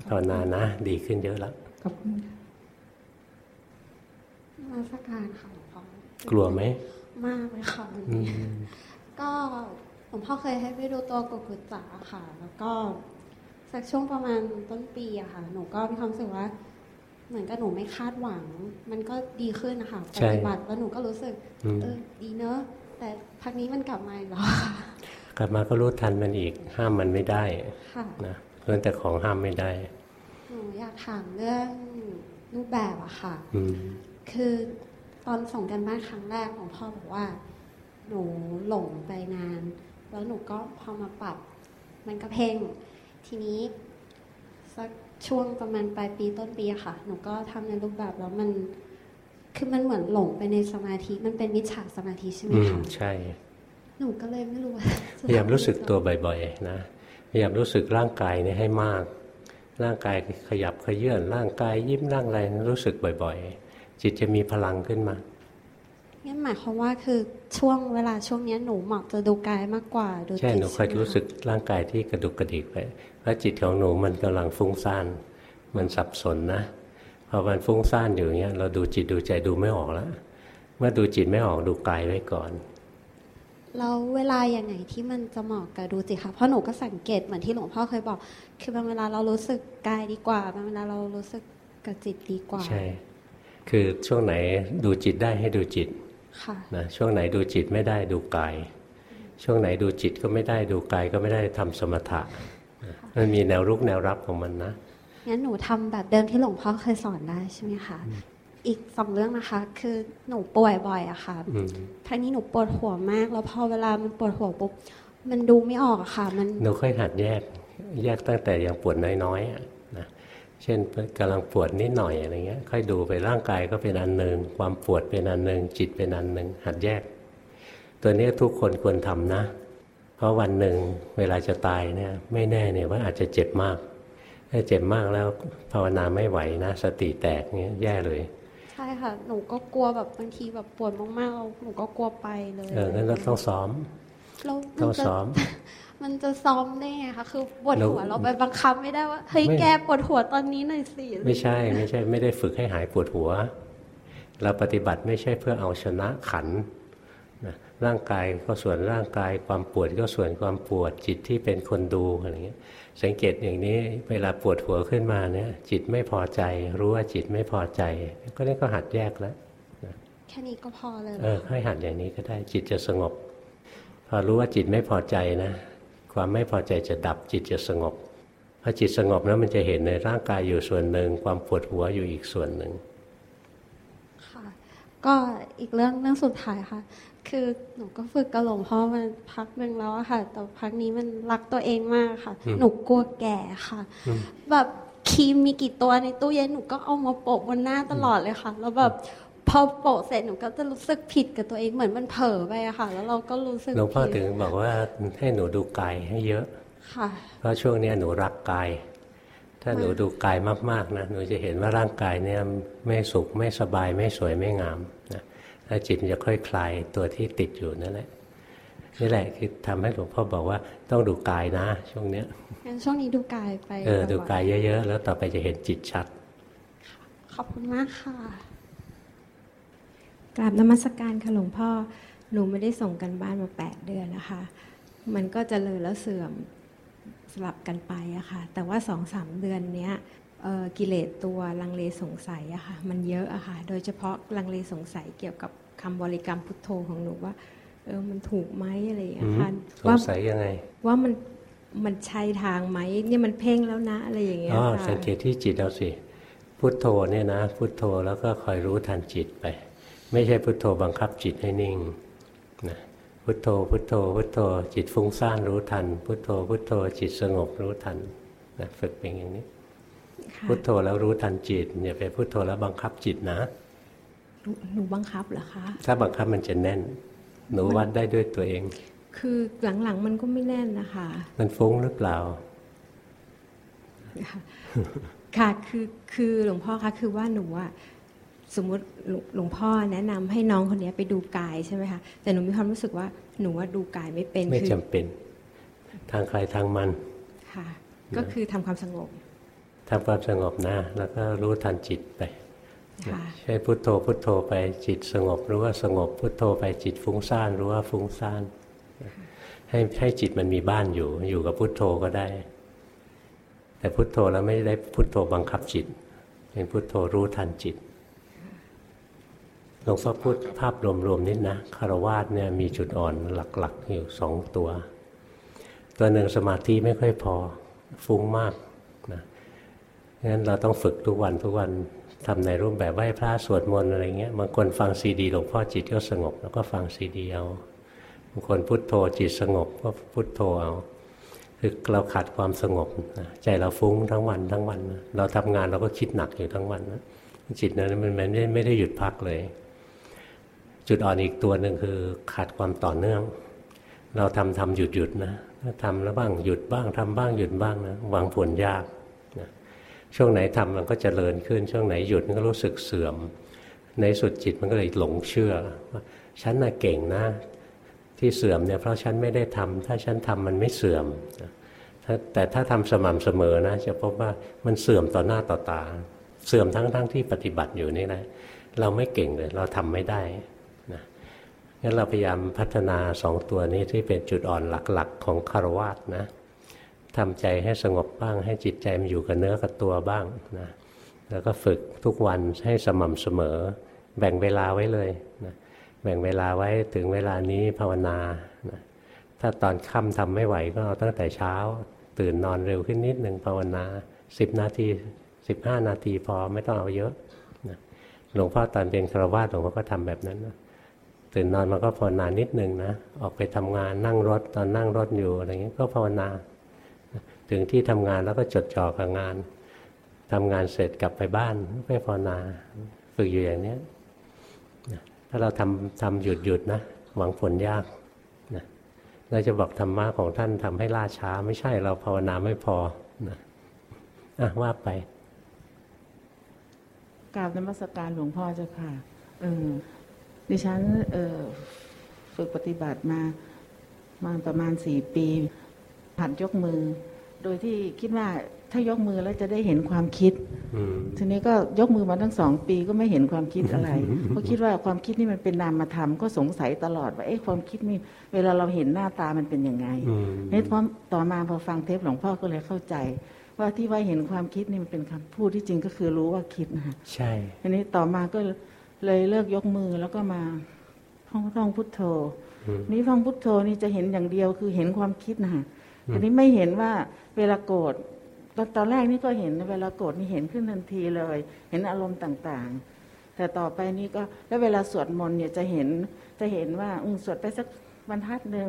[SPEAKER 1] ภาวนานะ ดีขึ้นเยอะแล้ว
[SPEAKER 6] ขอบคุณค่ะ
[SPEAKER 7] นมาสการค่ะหลวงพ่อก
[SPEAKER 1] ลัวไหม
[SPEAKER 7] มากเลยค่ะวัน
[SPEAKER 1] อื
[SPEAKER 7] นี้
[SPEAKER 1] ม
[SPEAKER 7] ก็หลว งพ่อเคยให้ไปดูตัวกุกุจจะค่ะ แล้วก็สักช่วงประมาณต้นปีอะค่ะ หนูก็มีความรู้สึกว่า เหมือนกับหนูไม่คาดหวัง มันก็ดีขึ้นนะคะป
[SPEAKER 1] ใช่
[SPEAKER 7] ฏิบัติแล้วหนูก็รู้สึก
[SPEAKER 1] อืม
[SPEAKER 7] เออดีเนอะแต่พักนี้มันกลับมาอีกแล้วค่ะ
[SPEAKER 1] กลับมาก็รู้ทันมันอีก ห้ามมันไม่ได้
[SPEAKER 7] ค่ะ
[SPEAKER 1] นะเพื่อนแต่ของห้ามไม่ได้
[SPEAKER 7] หนูอยากถามเรื่องรูปแบบอะค่ะ
[SPEAKER 1] อืม
[SPEAKER 7] คือตอนส่งกันบ้านครั้งแรกของพ่อบอกว่า หนูหลงไปนาน แล้วหนูก็พอมาปรับ มันก็เพ่ง ทีนี้สักช่วงประมาณปลายปีต้นปีอะค่ะ หนูก็ทำในรูปแบบแล้วมันคือมันเหมือนหลงไปในสมาธิมันเป็นมิจฉาสมาธิใช่ไหม
[SPEAKER 1] อืม
[SPEAKER 7] คะ
[SPEAKER 1] ใช่
[SPEAKER 7] หนูก็เลยไม่รู้ว่าจะ
[SPEAKER 1] พยายามรู้สึกตัว
[SPEAKER 7] ทำยังไง
[SPEAKER 1] บ่อยๆนะพยายามรู้สึกร่างกายเนี่ยให้มาก ร่างกายขยับขยื่นร่างกายยิ้มร่างอะไรรู้สึกบ่อย ๆ จิตจะมีพลังขึ้นมา
[SPEAKER 7] งั้นหมายความว่าคือช่วงเวลาช่วงเนี้ยหนูเหมาะจะดูกายมากกว่าดู
[SPEAKER 1] ใช่
[SPEAKER 7] จิต
[SPEAKER 1] หนูคอย
[SPEAKER 7] ใช่ไมะ
[SPEAKER 1] รู้สึกร่างกายที่กระดุกกระดิกไปเพราะจิตของหนูมันกำลังฟุ้งซ่านมันสับสนนะพอมันฟุ้งซ่านอยู่อย่างเงี้ยเราดูจิตดูใจดูไม่ออกแล้วเมื่อดูจิตไม่ออกดูกายไว้ก่อน
[SPEAKER 7] แล้วเวลาอย่างไงที่มันจะเหมาะกับดูจิตคะเพราะหนูก็สังเกตเหมือนที่หลวงพ่อเคยบอก คือบางเวลาเรารู้สึกกายดีกว่าบางเวลาเรารู้สึกกับจิตดีกว่า
[SPEAKER 1] ใช่ คือช่วงไหนดูจิตได้ให้ดูจิต
[SPEAKER 7] ค่ะ
[SPEAKER 1] นะช่วงไหนดูจิตไม่ได้ดูกาย ช่วงไหนดูจิตก็ไม่ได้ดูกายก็ไม่ได้ทำสมถะมันมีแนวรุกแนวรับของมันนะ
[SPEAKER 7] งั้นหนูทำแบบเดิมที่หลวงพ่อเคยสอนได้ใช่ไหมคะอีกสองเรื่องนะคะ คือหนูป่วยบ่อยอะค่ะครั้งนี้หนูปวดหัวมาก แล้วพอเวลามันปวดหัวปุ๊บมันดูไม่ออกอะค่ะ มัน
[SPEAKER 1] หนูค่อยหัดแยก แยกตั้งแต่ยังปวดน้อยๆนะ เช่นกำลังปวดนิดหน่อยอะไรเงี้ยค่อยดูไปร่างกายก็เป็นอันหนึ่งความปวดเป็นอันหนึ่งจิตเป็นอันหนึ่งหัดแยก ตัวนี้ทุกคนควรทำนะ เพราะวันหนึ่งเวลาจะตายเนี่ยไม่แน่เนี่ยว่าอาจจะเจ็บมากถ้าเจ็บมากแล้วภาวนาไม่ไหวนะ สติแตกเงี้ยแย่เลย
[SPEAKER 7] ใช่ค่ะหนูก็กลัวแบบบางทีแบบปวดมากๆหนูก็กลัวไปเลย
[SPEAKER 1] เอองั้นเราต้องซ้อมต้องซ้อม
[SPEAKER 7] มันจะซ้อมได้ไงคะคือปวดหัวเราไปบังคับไม่ได้ว่าเฮ้ยแกปวดหัวตอนนี้หน่อยสิ
[SPEAKER 1] ไม่ใช่ไม่ใช่ไม่ได้ฝึกให้หายปวดหัว เราปฏิบัติไม่ใช่เพื่อเอาชนะขันนะร่างกายก็ส่วนร่างกายความปวดก็ส่วนความปวดจิตที่เป็นคนดูอะไรเงี้ยสังเกตอย่างนี้เวลาปวดหัวขึ้นมาเนี่ยจิตไม่พอใจ รู้ว่าจิตไม่พอใจ ก็นี่ก็หัดแยกแล้ว
[SPEAKER 7] แค่นี้ก็พอเลย
[SPEAKER 1] เออให้หัดอย่างนี้ก็ได้จิตจะสงบ พอรู้ว่าจิตไม่พอใจนะ ความไม่พอใจจะดับจิตจะสงบพอจิตสงบแล้วมันจะเห็นในร่างกายอยู่ส่วนหนึ่ง ความปวดหัวอยู่อีกส่วนหนึ่ง
[SPEAKER 7] ค่ะก็อีกเรื่องเรื่องสุดท้ายค่ะ คือหนูก็ฝึกกระหลงพ่อมาพักหนึ่งแล้วค่ะ แต่พักนี้มันรักตัวเองมากค่ะ หนูกลัวแก่ค่ะ แบบครีมมีกี่ตัวในตู้เย็นหนูก็เอามาโปะบนหน้าตลอดเลยค่ะ แล้วแบบ พอโปะเสร็จหนูก็จะรู้สึกผิดกับตัวเองเหมือนมันเผลอไปอะค่ะ แล้วเราก็รู้สึก
[SPEAKER 1] หลวงพ่อถึงบอกว่าให้หนูดูกายให้เยอะ
[SPEAKER 7] ค่ะ
[SPEAKER 1] เพราะช่วงนี้หนูรักกาย ถ้าหนูดูกายมากๆนะหนูจะเห็นว่าร่างกายเนี่ยไม่สุขไม่สบายไม่สวยไม่งามนะถ้าจิตจะค่อยคลายตัวที่ติดอยู่นั่นแหละนี่แหละคือทำให้หลวงพ่อบอกว่าต้องดูกายนะ ช่วงเนี้ย
[SPEAKER 7] งั้นช่วงนี้ดูกายไป
[SPEAKER 1] เออดูกายเยอะๆ แล้วต่อไปจะเห็นจิตชัด
[SPEAKER 7] ขอบคุณมากค่ะ
[SPEAKER 8] กราบนมัสการค่ะหลวงพ่อหนูไม่ได้ส่งกันบ้านมาแปดเดือนนะคะ มันก็จะเลยแล้วเสื่อมสลับกันไปอะค่ะ แต่ว่าสองสามเดือนเนี้ยกิเลสตัวลังเลสงสัยอะค่ะ มันเยอะอะค่ะ โดยเฉพาะลังเลสงสัยเกี่ยวกับคำบริกรรมพุทโธของหนูว่า เออมันถูกไหมอะไรอย่างเงี้ยค่ะ
[SPEAKER 1] สงสัยยังไง
[SPEAKER 8] ว่ามันมันใช่ทางไหมเนี่ยมันเพ่งแล้วนะอะไรอย่างเงี้ย
[SPEAKER 1] ค่ะสังเกตที่จิตเอาสิพุทโธเนี่ยนะ พุทโธแล้วก็คอยรู้ทันจิตไป ไม่ใช่พุทโธบังคับจิตให้นิ่งนะพุทโธพุทโธพุทโธจิตฟุ้งซ่านรู้ทัน พุทโธพุทโธจิตสงบรู้ทันนะฝึกเป็นอย่างนี้ พุทโธแล้วรู้ทันจิตอย่าไปพุทโธแล้วบังคับจิตนะ
[SPEAKER 8] หนูบังคับเหรอคะ
[SPEAKER 1] ถ้าบังคับมันจะแน่น หนูวัดได้ด้วยตัวเอง
[SPEAKER 8] คือหลังๆมันก็ไม่แน่นนะคะ
[SPEAKER 1] มันฟุ้งหรือเปล่า
[SPEAKER 8] ค่ะคือคือหลวงพ่อคะคือว่าหนูอะ สมมุติหลวงพ่อแนะนำให้น้องคนนี้ไปดูกายใช่ไหมคะแต่หนูมีความรู้สึกว่าหนูว่าดูกายไม่เป็น
[SPEAKER 1] ไม่จำเป็น ทางใครทางมัน
[SPEAKER 8] ค่ะก็คือทำความสงบ
[SPEAKER 1] ทำความสงบนะแล้วก็รู้ทันจิตไปใช้พุทโธพุทโธไปจิตสงบรู้ว่าสงบพุทโธไปจิตฟุ้งซ่านรู้ว่าฟุ้งซ่านให้ให้จิตมันมีบ้านอยู่ อยู่กับพุทโธก็ได้ แต่พุทโธแล้วไม่ได้พุทโธบังคับจิต เป็นพุทโธรู้ทันจิต หลวงพ่อพูดภาพรวมๆนิดนะคารวาสเนี่ยมีจุดอ่อนหลักๆ อยู่สองตัว ตัวหนึ่งสมาธิไม่ค่อยพอฟุ้งมากนะงั้นเราต้องฝึกทุกวันทุกวันทำในรูปแบบไหว้พระสวดมนต์อะไรเงี้ยบางคนฟังซีดีหลวงพ่อจิตก็สงบ แล้วก็ฟังซีดีเอาบางคนพุทโธจิตสงบก็พุทโธเอาคือเราขาดความสงบนะใจเราฟุ้งทั้งวันทั้งวันนะเราทำงานเราก็คิดหนักอยู่ทั้งวันนะจิตนั้นมันไม่ได้หยุดพักเลย จุดอ่อนอีกตัวหนึ่งคือขาดความต่อเนื่อง เราทำทำหยุดหยุดนะทำแล้วบ้างหยุดบ้างทำบ้างหยุดบ้างนะวางผลยากนะช่วงไหนทำมันก็จเจริญขึ้น ช่วงไหนหยุดมันก็รู้สึกเสื่อม ในสุดจิตมันก็เลยหลงเชื่อว่าฉันน่ะเก่งนะ ที่เสื่อมเนี่ยเพราะฉันไม่ได้ทำถ้าฉันทำมันไม่เสื่อมแต่ถ้าทำสม่ำเสมอนะจะพบว่ามันเสื่อมต่อหน้าต่อตา เสื่อมทั้งๆทที่ปฏิบัติอยู่นี่นะเราไม่เก่งเลย เราทำไม่ได้ งั้นเราพยายามพัฒนาสองตัวนี้ที่เป็นจุดอ่อนหลักๆ ของคารวาสนะทำใจให้สงบบ้าง ให้จิตใจมันอยู่กับเนื้อกับตัวบ้างนะแล้วก็ฝึกทุกวันให้สม่ำเสมอ แบ่งเวลาไว้เลยนะแบ่งเวลาไว้ถึงเวลานี้ภาวนานะถ้าตอนค่ำทำไม่ไหวก็เอาตั้งแต่เช้า ตื่นนอนเร็วขึ้นนิดหนึ่งภาวนาสิบนาทีสิบห้านาทีพอไม่ต้องเอาเยอะนะหลวงพ่อตอนเป็นครวาสหลวงพ่อก็ทำแบบนั้นนะ ตื่นนอนมันก็ภาวนานิดหนึ่งนะ ออกไปทำงานนั่งรถตอนนั่งรถอยู่อะไรเงี้ยก็ภาวนา ถึงที่ทำงานแล้วก็จดจ่อกับงานทำงานเสร็จกลับไปบ้านไปภาวนาฝึกอยู่อย่างนี้ถ้าเราทำทำหยุดหยุดนะหวังผลยากนะเราจะบอกธรรมะของท่านทำให้ล่าช้า ไม่ใช่เราภาวนาไม่พอนะอะว่าไป
[SPEAKER 9] กราบนมัสการหลวงพ่อเจ้าค่ะเออ ดิฉันเออฝึกปฏิบัติมามาประมาณสี่ปีหัดยกมือ โดยที่คิดว่าถ้ายกมือแล้วจะได้เห็นความคิด
[SPEAKER 1] อืม
[SPEAKER 9] ทีนี้ก็ยกมือมาตั้งสองปีก็ไม่เห็นความคิดอะไรเพราะคิดว่าความคิดนี่มันเป็นนามธรรมก็สงสัยตลอดว่าเอ๊ะความคิดนี่เวลาเราเห็นหน้าตามันเป็นยังไง
[SPEAKER 1] อืม
[SPEAKER 9] นี่พอต่อมาพอฟังเทปหลวงพ่อก็เลยเข้าใจ ว่าที่ว่าเห็นความคิดนี่มันเป็นคำพูดที่จริงก็คือรู้ว่าคิดนะคะ
[SPEAKER 1] ใช่
[SPEAKER 9] ทีนี้ต่อมาก็ เลยเลิกยกมือแล้วก็มาท่องท่องพุทโธ
[SPEAKER 1] อืม
[SPEAKER 9] นี่ท่องพุทโธนี่จะเห็นอย่างเดียวคือเห็นความคิดนะคะ
[SPEAKER 1] อืม
[SPEAKER 9] ทีนี้ไม่เห็นว่าเวลาโกรธตอนตอนแรกนี่ก็เห็นเวลาโกรธนี่เห็นขึ้นทันทีเลย เห็นอารมณ์ต่างๆ แต่ต่อไปนี่ก็แล้วเวลาสวดมนต์เนี่ยจะเห็นจะเห็นว่าอืมสวดไปสักบรรทัดหนึ่ง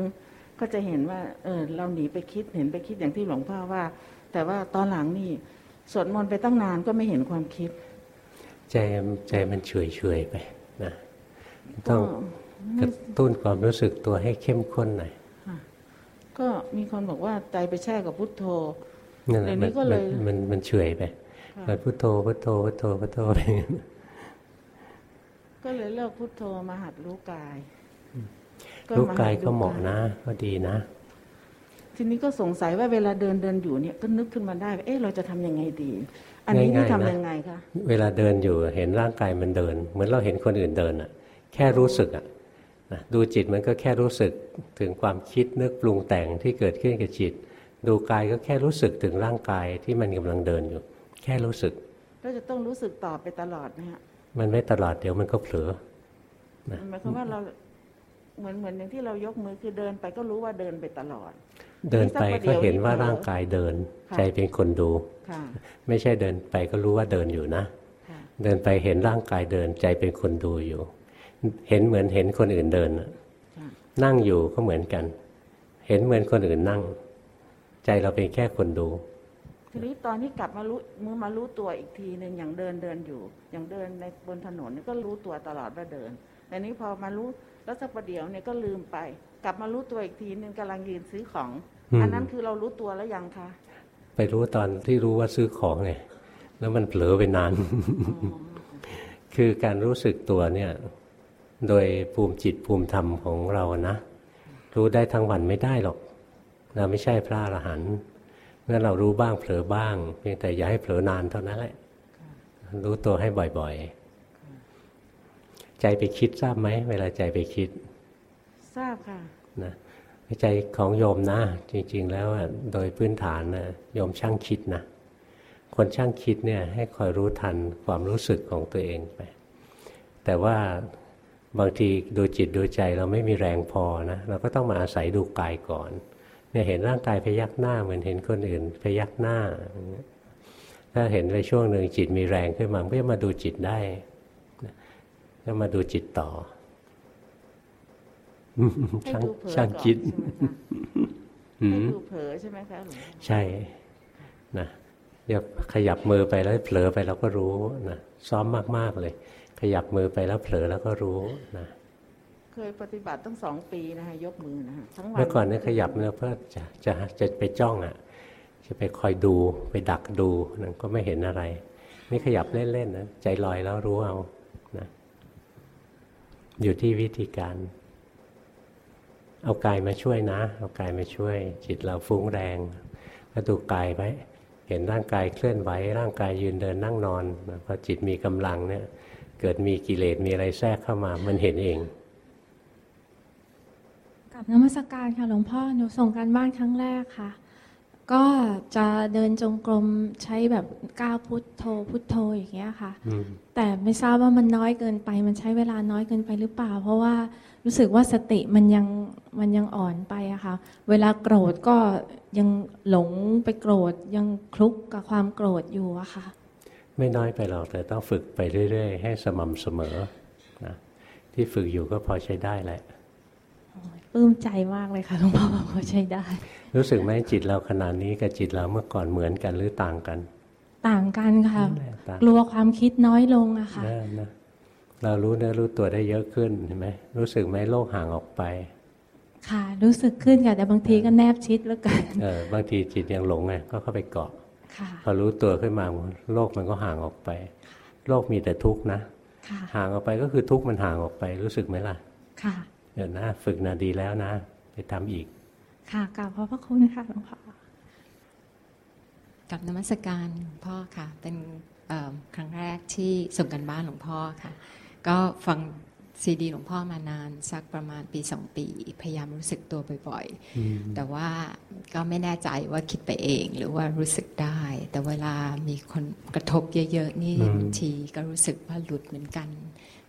[SPEAKER 9] ก็จะเห็นว่าเออเราหนีไปคิดเห็นไปคิดอย่างที่หลวงพ่อว่า แต่ว่าตอนหลังนี่สวดมนต์ไปตั้งนานก็ไม่เห็นความคิด
[SPEAKER 1] ใจใจมันเฉยเฉยๆไปนะต้องกระตุ้นความรู้สึกตัวให้เข้มข้นหน่อย
[SPEAKER 9] ก็มีคนบอกว่าใจไปแช่กับพุทโธ
[SPEAKER 1] นั่นแหละ
[SPEAKER 9] เดี๋ยวนี้
[SPEAKER 1] มัน
[SPEAKER 9] ก็เลย
[SPEAKER 1] มันมันมันเฉยไป
[SPEAKER 9] ค่ะ
[SPEAKER 1] มันพุทโธพุทโธพุทโธพุทโธไป
[SPEAKER 9] ก็เลยเลิกพุทโธมาหัดรู้กาย
[SPEAKER 1] รู้
[SPEAKER 9] ม
[SPEAKER 1] กาย
[SPEAKER 9] หัด
[SPEAKER 1] ก็เหมาะนะ ก็ดีนะ
[SPEAKER 9] ทีนี้ก็สงสัยว่าเวลาเดินเดินอยู่เนี่ยก็นึกขึ้นมาได้ว่าเอ๊ะเราจะทำยังไงดี อันนี้นี่
[SPEAKER 1] ง่ายๆนะ
[SPEAKER 9] ทำยังไงคะ
[SPEAKER 1] เวลาเดินอยู่เห็นร่างกายมันเดิน เหมือนเราเห็นคนอื่นเดินอะแค่รู้สึกอะนะดูจิตมันก็แค่รู้สึกถึงความคิดนึกปรุงแต่งที่เกิดขึ้นกับจิต ดูกายก็แค่รู้สึกถึงร่างกายที่มันกำลังเดินอยู่ แค่รู้สึก
[SPEAKER 9] เราจะต้องรู้สึกต่อไปตลอดนะฮะ
[SPEAKER 1] มันไม่ตลอดเดี๋ยวมันก็เผลอนะ
[SPEAKER 9] หมายความว่าเราเหมือนเหมือนอย่างที่เรายกมือคือเดินไปก็รู้ว่าเดินไปตลอด
[SPEAKER 1] เดินไปก็เห็นว่าร่างกายเดิน
[SPEAKER 9] ค่ะ
[SPEAKER 1] ใจเป็นคนดู
[SPEAKER 9] ค่ะ
[SPEAKER 1] ไม่ใช่เดินไปก็รู้ว่าเดินอยู่นะ
[SPEAKER 9] ค่ะ
[SPEAKER 1] เดินไปเห็นร่างกายเดินใจเป็นคนดูอยู่ เห็นเหมือนเห็นคนอื่นเดินน่ะ
[SPEAKER 9] ค่ะ
[SPEAKER 1] นั่งอยู่ก็เหมือนกัน เห็นเหมือนคนอื่นนั่ง ใจเราเป็นแค่คนดู
[SPEAKER 9] ทีนี้ตอนที่กลับมารู้มือมารู้ตัวอีกทีหนึ่งอย่างเดินเดินอยู่ อย่างเดินในบนถนนนี่ก็รู้ตัวตลอดว่าเดินแต่นี้พอมารู้แล้วสักประเดี๋ยวเนี่ยก็ลืมไปก ลับมารู้ตัวอีกทีหนึ่งกำลังยืนซื้อของ
[SPEAKER 1] อืม
[SPEAKER 9] อันนั้นคือเรารู้ตัวแล้วยังคะ
[SPEAKER 1] ไปรู้ตอนที่รู้ว่าซื้อของไงแล้วมันเผลอไปนาน คือการรู้สึกตัวเนี่ย โดยภูมิจิตภูมิธรรมของเรานะ รู้ได้ทั้งวันไม่ได้หรอก เราไม่ใช่พระอรหันต์งั้นเรารู้บ้างเผลอบ้าง เพียงแต่อย่าให้เผลอนานเท่านั้นแหละ รู้ตัวให้บ่อยๆ ใจไปคิดทราบไหมเวลาใจไปคิด
[SPEAKER 9] ทราบค่ะ
[SPEAKER 1] นะใจของโยมนะ จริง ๆ แล้วโดยพื้นฐานนะโยมช่างคิดนะคนช่างคิดเนี่ยให้คอยรู้ทันความรู้สึกของตัวเองไปแต่ว่าบางทีดูจิตดูใจเราไม่มีแรงพอนะเราก็ต้องมาอาศัยดูกายก่อนเนี่ยเห็นร่างกายพยักหน้าเหมือนเห็นคนอื่นพยักหน้า ถ้าเห็นในช่วงหนึ่งจิตมีแรงขึ้นมาก็จะมาดูจิตได้ก็มาดูจิตต่อ ช่าง
[SPEAKER 9] ดูเผลอ
[SPEAKER 1] ช่าง
[SPEAKER 9] ก่อน
[SPEAKER 1] คิด
[SPEAKER 9] ใช่ไหมคะ
[SPEAKER 1] อื
[SPEAKER 9] ให้
[SPEAKER 1] ม
[SPEAKER 9] ดูเผลอใช่ไหมคะหลวงพ่อ
[SPEAKER 1] ใช่นะเดี๋ยวขยับมือไปแล้วเผลอไปเราก็รู้นะซ้อมมาก ๆ เลย ขยับมือไปแล้วเผลอแล้วก็รู้นะ
[SPEAKER 9] เคยปฏิบัติตั้งสองปีนะคะยกมือนะคะทั้งวัน
[SPEAKER 1] เมื่อก่อนเนี่ยขยับแล้วเพื่อจะจะจะไปจ้องอะ จะไปคอยดูไปดักดูนั่นก็ไม่เห็นอะไร นี่ขยับเล่นๆนะใจลอยแล้วรู้เอานะอยู่ที่วิธีการ เอากายมาช่วยนะ เอากายมาช่วย จิตเราฟุ้งแรงก็ดูกายไว้เห็นร่างกายเคลื่อนไหวร่างกายยืนเดินนั่งนอนนะพอจิตมีกำลังเนี่ย เกิดมีกิเลสมีอะไรแทรกเข้ามา มันเห็นเอง
[SPEAKER 10] กับนมัสการค่ะหลวงพ่อหนูส่งการบ้านครั้งแรกค่ะ ก็จะเดินจงกรมใช้แบบก้าวพุทโธพุทโธอย่างเงี้ยค่ะ
[SPEAKER 1] อืม
[SPEAKER 10] แต่ไม่ทราบว่ามันน้อยเกินไป มันใช้เวลาน้อยเกินไปหรือเปล่า เพราะว่า รู้สึกว่าสติมันยังมันยังอ่อนไปอะค่ะ เวลาโกรธก็ยังหลงไปโกรธยังคลุกกับความโกรธอยู่อะค่ะ
[SPEAKER 1] ไม่น้อยไปหรอกแต่ต้องฝึกไปเรื่อย ๆ ให้สม่ำเสมอนะที่ฝึกอยู่ก็พอใช้ได้แหละ
[SPEAKER 10] ปลื้มใจมากเลยค่ะหลวงพ่อบอกว่าใช้ได้
[SPEAKER 1] รู้สึกไหมจิตเราขนาดนี้กับจิตเราเมื่อก่อนเหมือนกันหรือต่างกัน
[SPEAKER 10] ต่างกันค่ะ
[SPEAKER 1] นั่นแหละต่าง
[SPEAKER 10] กลัวความคิดน้อยลงอะค่ะ
[SPEAKER 1] นะนะ เรารู้เนื้อรู้ตัวได้เยอะขึ้นเห็นไหมรู้สึกไหมโลกห่างออกไป
[SPEAKER 10] ค่ะ รู้สึกขึ้นค่ะแต่บางทีก็แนบชิดแล้วกัน
[SPEAKER 1] เออบางทีจิตยังหลงไงก็เข้าไปเกาะ
[SPEAKER 10] ค่ะ
[SPEAKER 1] พอรู้ตัวขึ้นมาโลกมันก็ห่างออกไป โลกมีแต่ทุกข์นะ
[SPEAKER 10] ค่ะ
[SPEAKER 1] ห่างออกไปก็คือทุกข์มันห่างออกไปรู้สึกไหมล่ะ
[SPEAKER 10] ค่ะ
[SPEAKER 1] เดี๋ยวนะฝึกนะดีแล้วนะ ไปทำอีก
[SPEAKER 10] ค่ะกราบขอบพระคุณค่ะหลวงพ่อ
[SPEAKER 11] กับนมัสการหลวงพ่อค่ะ เป็นเอ่อครั้งแรกที่ส่งกันบ้านหลวงพ่อค่ะ ก็ฟังซีดีหลวงพ่อมานานสักประมาณปีสองปี พยายามรู้สึกตัวบ่อย
[SPEAKER 1] อืม
[SPEAKER 11] ๆแต่ว่าก็ไม่แน่ใจว่าคิดไปเองหรือว่ารู้สึกได้ แต่เวลามีคนกระทบเยอะๆ นี่
[SPEAKER 1] อืม
[SPEAKER 11] บางทีก็รู้สึกว่าหลุดเหมือนกัน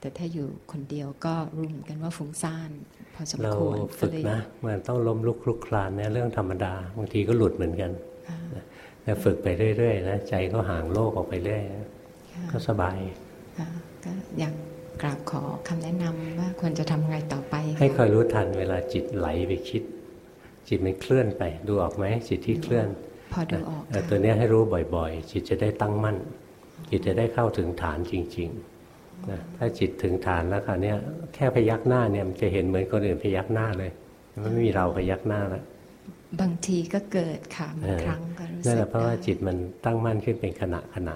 [SPEAKER 11] แต่ถ้าอยู่คนเดียวก็รู้เหมือนกันว่าฟุ้งซ่านพอสม
[SPEAKER 1] เรา
[SPEAKER 11] ควร
[SPEAKER 1] ฝึก
[SPEAKER 11] เลย
[SPEAKER 1] นะมันต้องล้มลุกคลุกคลานเนี่ยเรื่องธรรมดาบางทีก็หลุดเหมือนกันนะแต่ฝึกไปเรื่อยๆนะใจก็ห่างโลกออกไปเรื่อยนะ
[SPEAKER 11] ค่ะ
[SPEAKER 1] ก็สบาย
[SPEAKER 11] ค่ะก็อยาก กราบขอคำแนะนำว่าควรจะทำไงต่อไป
[SPEAKER 1] ให้ค
[SPEAKER 11] ค่ะ
[SPEAKER 1] อยรู้ทันเวลาจิตไหลไปคิด จิตมันเคลื่อนไปดูออกไหมจิตที่เคลื่อน
[SPEAKER 11] พอดูออก
[SPEAKER 1] เออ
[SPEAKER 11] ค่ะ
[SPEAKER 1] ตัวเนี้ยให้รู้บ่อยๆ จิตจะได้ตั้งมั่น จิตจะได้เข้าถึงฐานจริงๆนะถ้าจิตถึงฐานแล้วคราวเนี้ยแค่พยักหน้าเนี่ยมันจะเห็นเหมือนคนอื่นพยักหน้าเลยมันไม่มีเราพยักหน้าแล้ว
[SPEAKER 11] บางทีก็เกิดค่ะบางครั้งก็รู้สึก
[SPEAKER 1] นั่นแหละเพราะว่า
[SPEAKER 11] ได้
[SPEAKER 1] จิตมันตั้งมั่นขึ้นเป็นขณะขณะ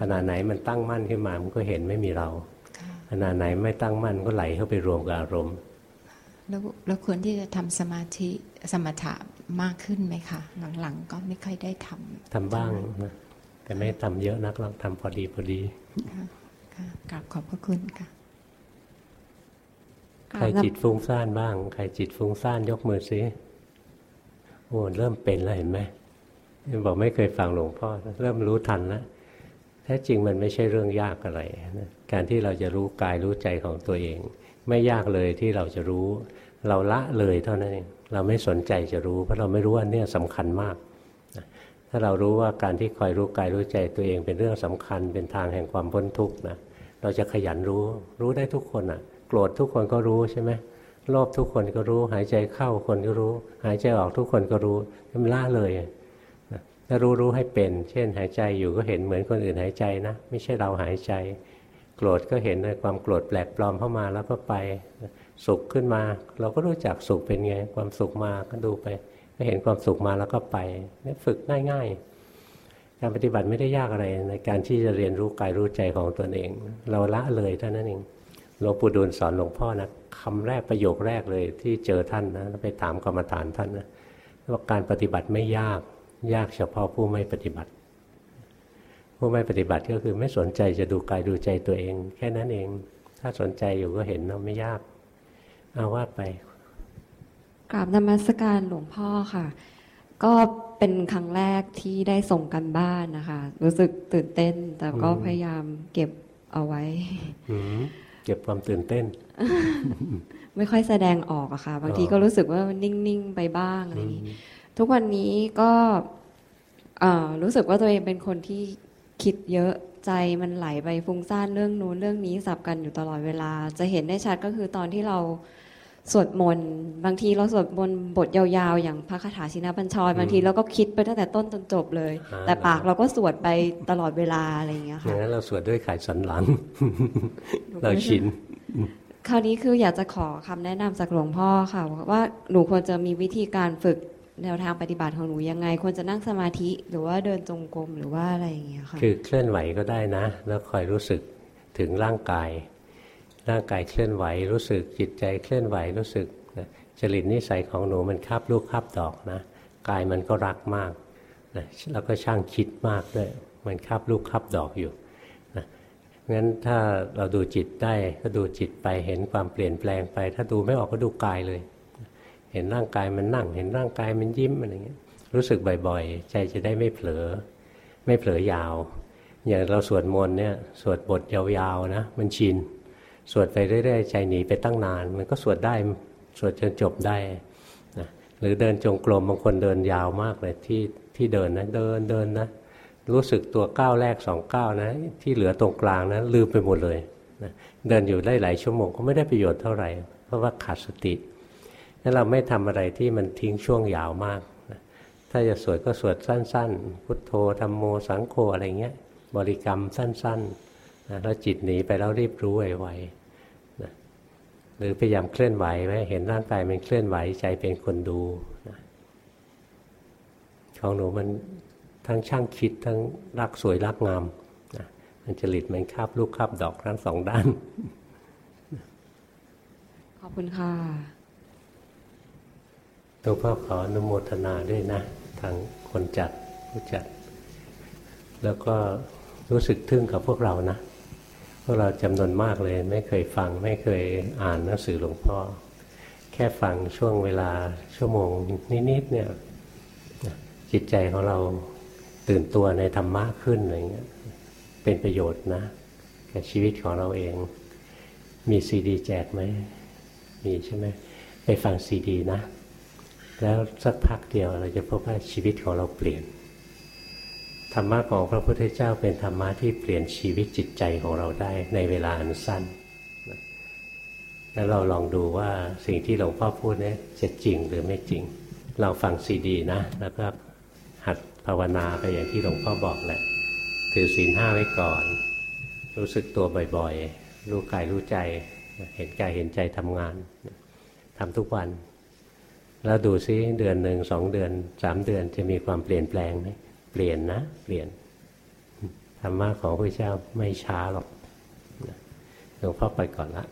[SPEAKER 1] ขณะไหนมันตั้งมั่นขึ้นมามันก็เห็นไม่มีเรา
[SPEAKER 11] ค่ะ
[SPEAKER 1] ขณะไหนไม่ตั้งมั่นก็ไหลเข้าไปรวมกับอารมณ์
[SPEAKER 11] แล้วแล้วควรที่จะทำสมาธิสมถะมากขึ้นไหมคะ หลังๆ ก็ไม่ค่อยได้ทำ
[SPEAKER 1] ทำบ้างนะแต่ไม่ทำเยอะนักหรอกทำพอดีพอดี
[SPEAKER 11] ค่ะค่ะกราบขอบพระคุณค่ะ
[SPEAKER 1] ใครจิตฟุ้งซ่านบ้าง ใครจิตฟุ้งซ่านยกมือซิโอ้เริ่มเป็นแล้วเห็นไหมบอกไม่เคยฟังหลวงพ่อ เริ่มรู้ทันแล้วแท้จริงมันไม่ใช่เรื่องยากอะไรนะการที่เราจะรู้กายรู้ใจของตัวเอง ไม่ยากเลยที่เราจะรู้ เราละเลยเท่านั้นเองเราไม่สนใจจะรู้ เพราะเราไม่รู้ว่าเนี่ยสำคัญมาก ถ้าเรารู้ว่าการที่คอยรู้กายรู้ใจตัวเองเป็นเรื่องสำคัญเป็นทางแห่งความพ้นทุกข์นะเราจะขยันรู้รู้ได้ทุกคนอะ โกรธทุกคนก็รู้ใช่ไหมโลภทุกคนก็รู้ หายใจเข้าคนก็รู้ หายใจออกทุกคนก็รู้มันละเลย ถ้ารู้รู้ให้เป็น เช่นหายใจอยู่ก็เห็นเหมือนคนอื่นหายใจนะ ไม่ใช่เราหายใจ โกรธก็เห็นในความโกรธแปลกปลอมเข้ามาแล้วก็ไปสุขขึ้นมา เราก็รู้จักสุขเป็นไง ความสุขมาก็ดูไป ก็เห็นความสุขมาแล้วก็ไปนี่ฝึกง่าย ๆ การปฏิบัติไม่ได้ยากอะไรในการที่จะเรียนรู้กายรู้ใจของตนเอง เราละเลยเท่านั้นเองหลวงปู่ดูลสอนหลวงพ่อนะคำแรกประโยคแรกเลยที่เจอท่านนะไปถามกรรมฐานท่านนะว่าการปฏิบัติไม่ยาก ยากเฉพาะผู้ไม่ปฏิบัติ ผู้ไม่ปฏิบัติก็คือไม่สนใจจะดูกายดูใจตัวเอง แค่นั้นเอง ถ้าสนใจอยู่ก็เห็นว่าไม่ยาก เอาว่าไป
[SPEAKER 12] กราบนมัสการหลวงพ่อค่ะ ก็เป็นครั้งแรกที่ได้ส่งกันบ้านนะคะ รู้สึกตื่นเต้น แต่ก็
[SPEAKER 1] อืม
[SPEAKER 12] พยายามเก็บเอาไว้
[SPEAKER 1] อืมเก็บความตื่นเต้น
[SPEAKER 12] ไม่ค่อยแสดงออกอะค่ะ บางทีก็รู้สึกว่ามันนิ่ง ๆ ไปบ้างอะไรอย่างนี้ ทุกวันนี้ก็เอ่อรู้สึกว่าตัวเองเป็นคนที่คิดเยอะใจมันไหลไปฟุ้งซ่านเรื่องนู้นเรื่องนี้สับกันอยู่ตลอดเวลา จะเห็นได้ชัดก็คือตอนที่เราสวดมนต์บางทีเราสวดมนต์บทยาวๆ อย่างพระคาถาชินบัญชร
[SPEAKER 1] อืม
[SPEAKER 12] บางทีเราก็คิดไปตั้งแต่ต้นจนจบเลย
[SPEAKER 1] อ่า
[SPEAKER 12] แต่ปากเราก็สวดไปตลอดเวลาอะไรอย่างเงี้ย
[SPEAKER 1] อย่า
[SPEAKER 12] ค่ะ
[SPEAKER 1] งนั้นเราสวดด้วยไขสันหลัง เราชิน
[SPEAKER 12] คราวนี้คืออยากจะขอคำแนะนำจากหลวงพ่อค่ะว่าหนูควรจะมีวิธีการฝึก แนวทางปฏิบัติของหนูยังไง ควรจะนั่งสมาธิหรือว่าเดินจงกรมหรือว่าอะไรอย่างเงี้ยค่ะ
[SPEAKER 1] คือเคลื่อนไหวก็ได้นะ แล้วคอยรู้สึกถึงร่างกาย ร่างกายเคลื่อนไหวรู้สึกจิตใจเคลื่อนไหวรู้สึกจริตนิสัยของหนูมันคาบลูกคาบดอกนะกายมันก็รักมากนะแล้วก็ช่างคิดมากด้วยมันคาบลูกคาบดอกอยู่นะงั้นถ้าเราดูจิตได้ก็ดูจิตไปเห็นความเปลี่ยนแปลงไป ถ้าดูไม่ออกก็ดูกายเลย เห็นร่างกายมันนั่ง เห็นร่างกายมันยิ้มอะไรเงี้ยรู้สึกบ่อยๆ ใจจะได้ไม่เผลอ ไม่เผลอยาว อย่างเราสวดมนต์เนี่ยสวดบทยาวๆนะมันชินสวดไปเรื่อยๆ ใจหนีไปตั้งนาน มันก็สวดได้สวดจนจบได้นะหรือเดินจงกรมบางคนเดินยาวมากเลยที่ที่เดินนะเดินเดินนะรู้สึกตัวก้าวแรกสองก้าวนะที่เหลือตรงกลางนะลืมไปหมดเลยนะเดินอยู่ได้หลายชั่วโมงก็ไม่ได้ประโยชน์เท่าไหร่ เพราะว่าขาดสติ นั้นเราไม่ทำอะไรที่มันทิ้งช่วงยาวมากนะถ้าจะสวดก็สวดสั้น ๆ พุทโธธรรมโมสังโฆอะไรเงี้ย บริกรรมสั้นๆนะแล้วจิตหนีไปแล้วรีบรู้ไวๆนะหรือพยายามเคลื่อนไหวไหมเห็นร่างกายมันเคลื่อนไหวใจเป็นคนดูนะของหนูมันทั้งช่างคิดทั้งรักสวยรักงามนะมันจริตมันคาบลูกคาบดอกทั้งสองด้าน
[SPEAKER 12] ขอบคุณค่ะ
[SPEAKER 1] หลวงพ่อขออนุโมทนาด้วยนะ ทางคนจัดผู้จัด แล้วก็รู้สึกทึ่งกับพวกเรานะ พวกเราจำนวนมากเลย ไม่เคยฟังไม่เคยอ่านหนังสือหลวงพ่อ แค่ฟังช่วงเวลาชั่วโมงนิดๆเนี่ยจิตใจของเราตื่นตัวในธรรมะขึ้นอะไรเงี้ยเป็นประโยชน์นะกับชีวิตของเราเอง มีซีดีแจกไหมมีใช่ไหมไปฟังซีดีนะ แล้วสักพักเดียวเราจะพบว่าชีวิตของเราเปลี่ยน ธรรมะของพระพุทธเจ้าเป็นธรรมะที่เปลี่ยนชีวิตจิตใจของเราได้ในเวลาอันสั้น แล้วเราลองดูว่าสิ่งที่หลวงพ่อพูดนี้จะจริงหรือไม่จริง เราฟังซีดีนะ แล้วก็หัดภาวนาไปอย่างที่หลวงพ่อบอกแหละ ถือศีลห้าไว้ก่อน รู้สึกตัวบ่อยๆ รู้กายรู้ใจ เห็นกายเห็นใจทำงานทำทุกวัน แล้วดูซิเดือนหนึ่งสองเดือนสามเดือนจะมีความเปลี่ยนแปลงไหมเปลี่ยนนะ เปลี่ยนธรรมะของพระเจ้าไม่ช้าหรอกหลวงพ่อไปก่อนละ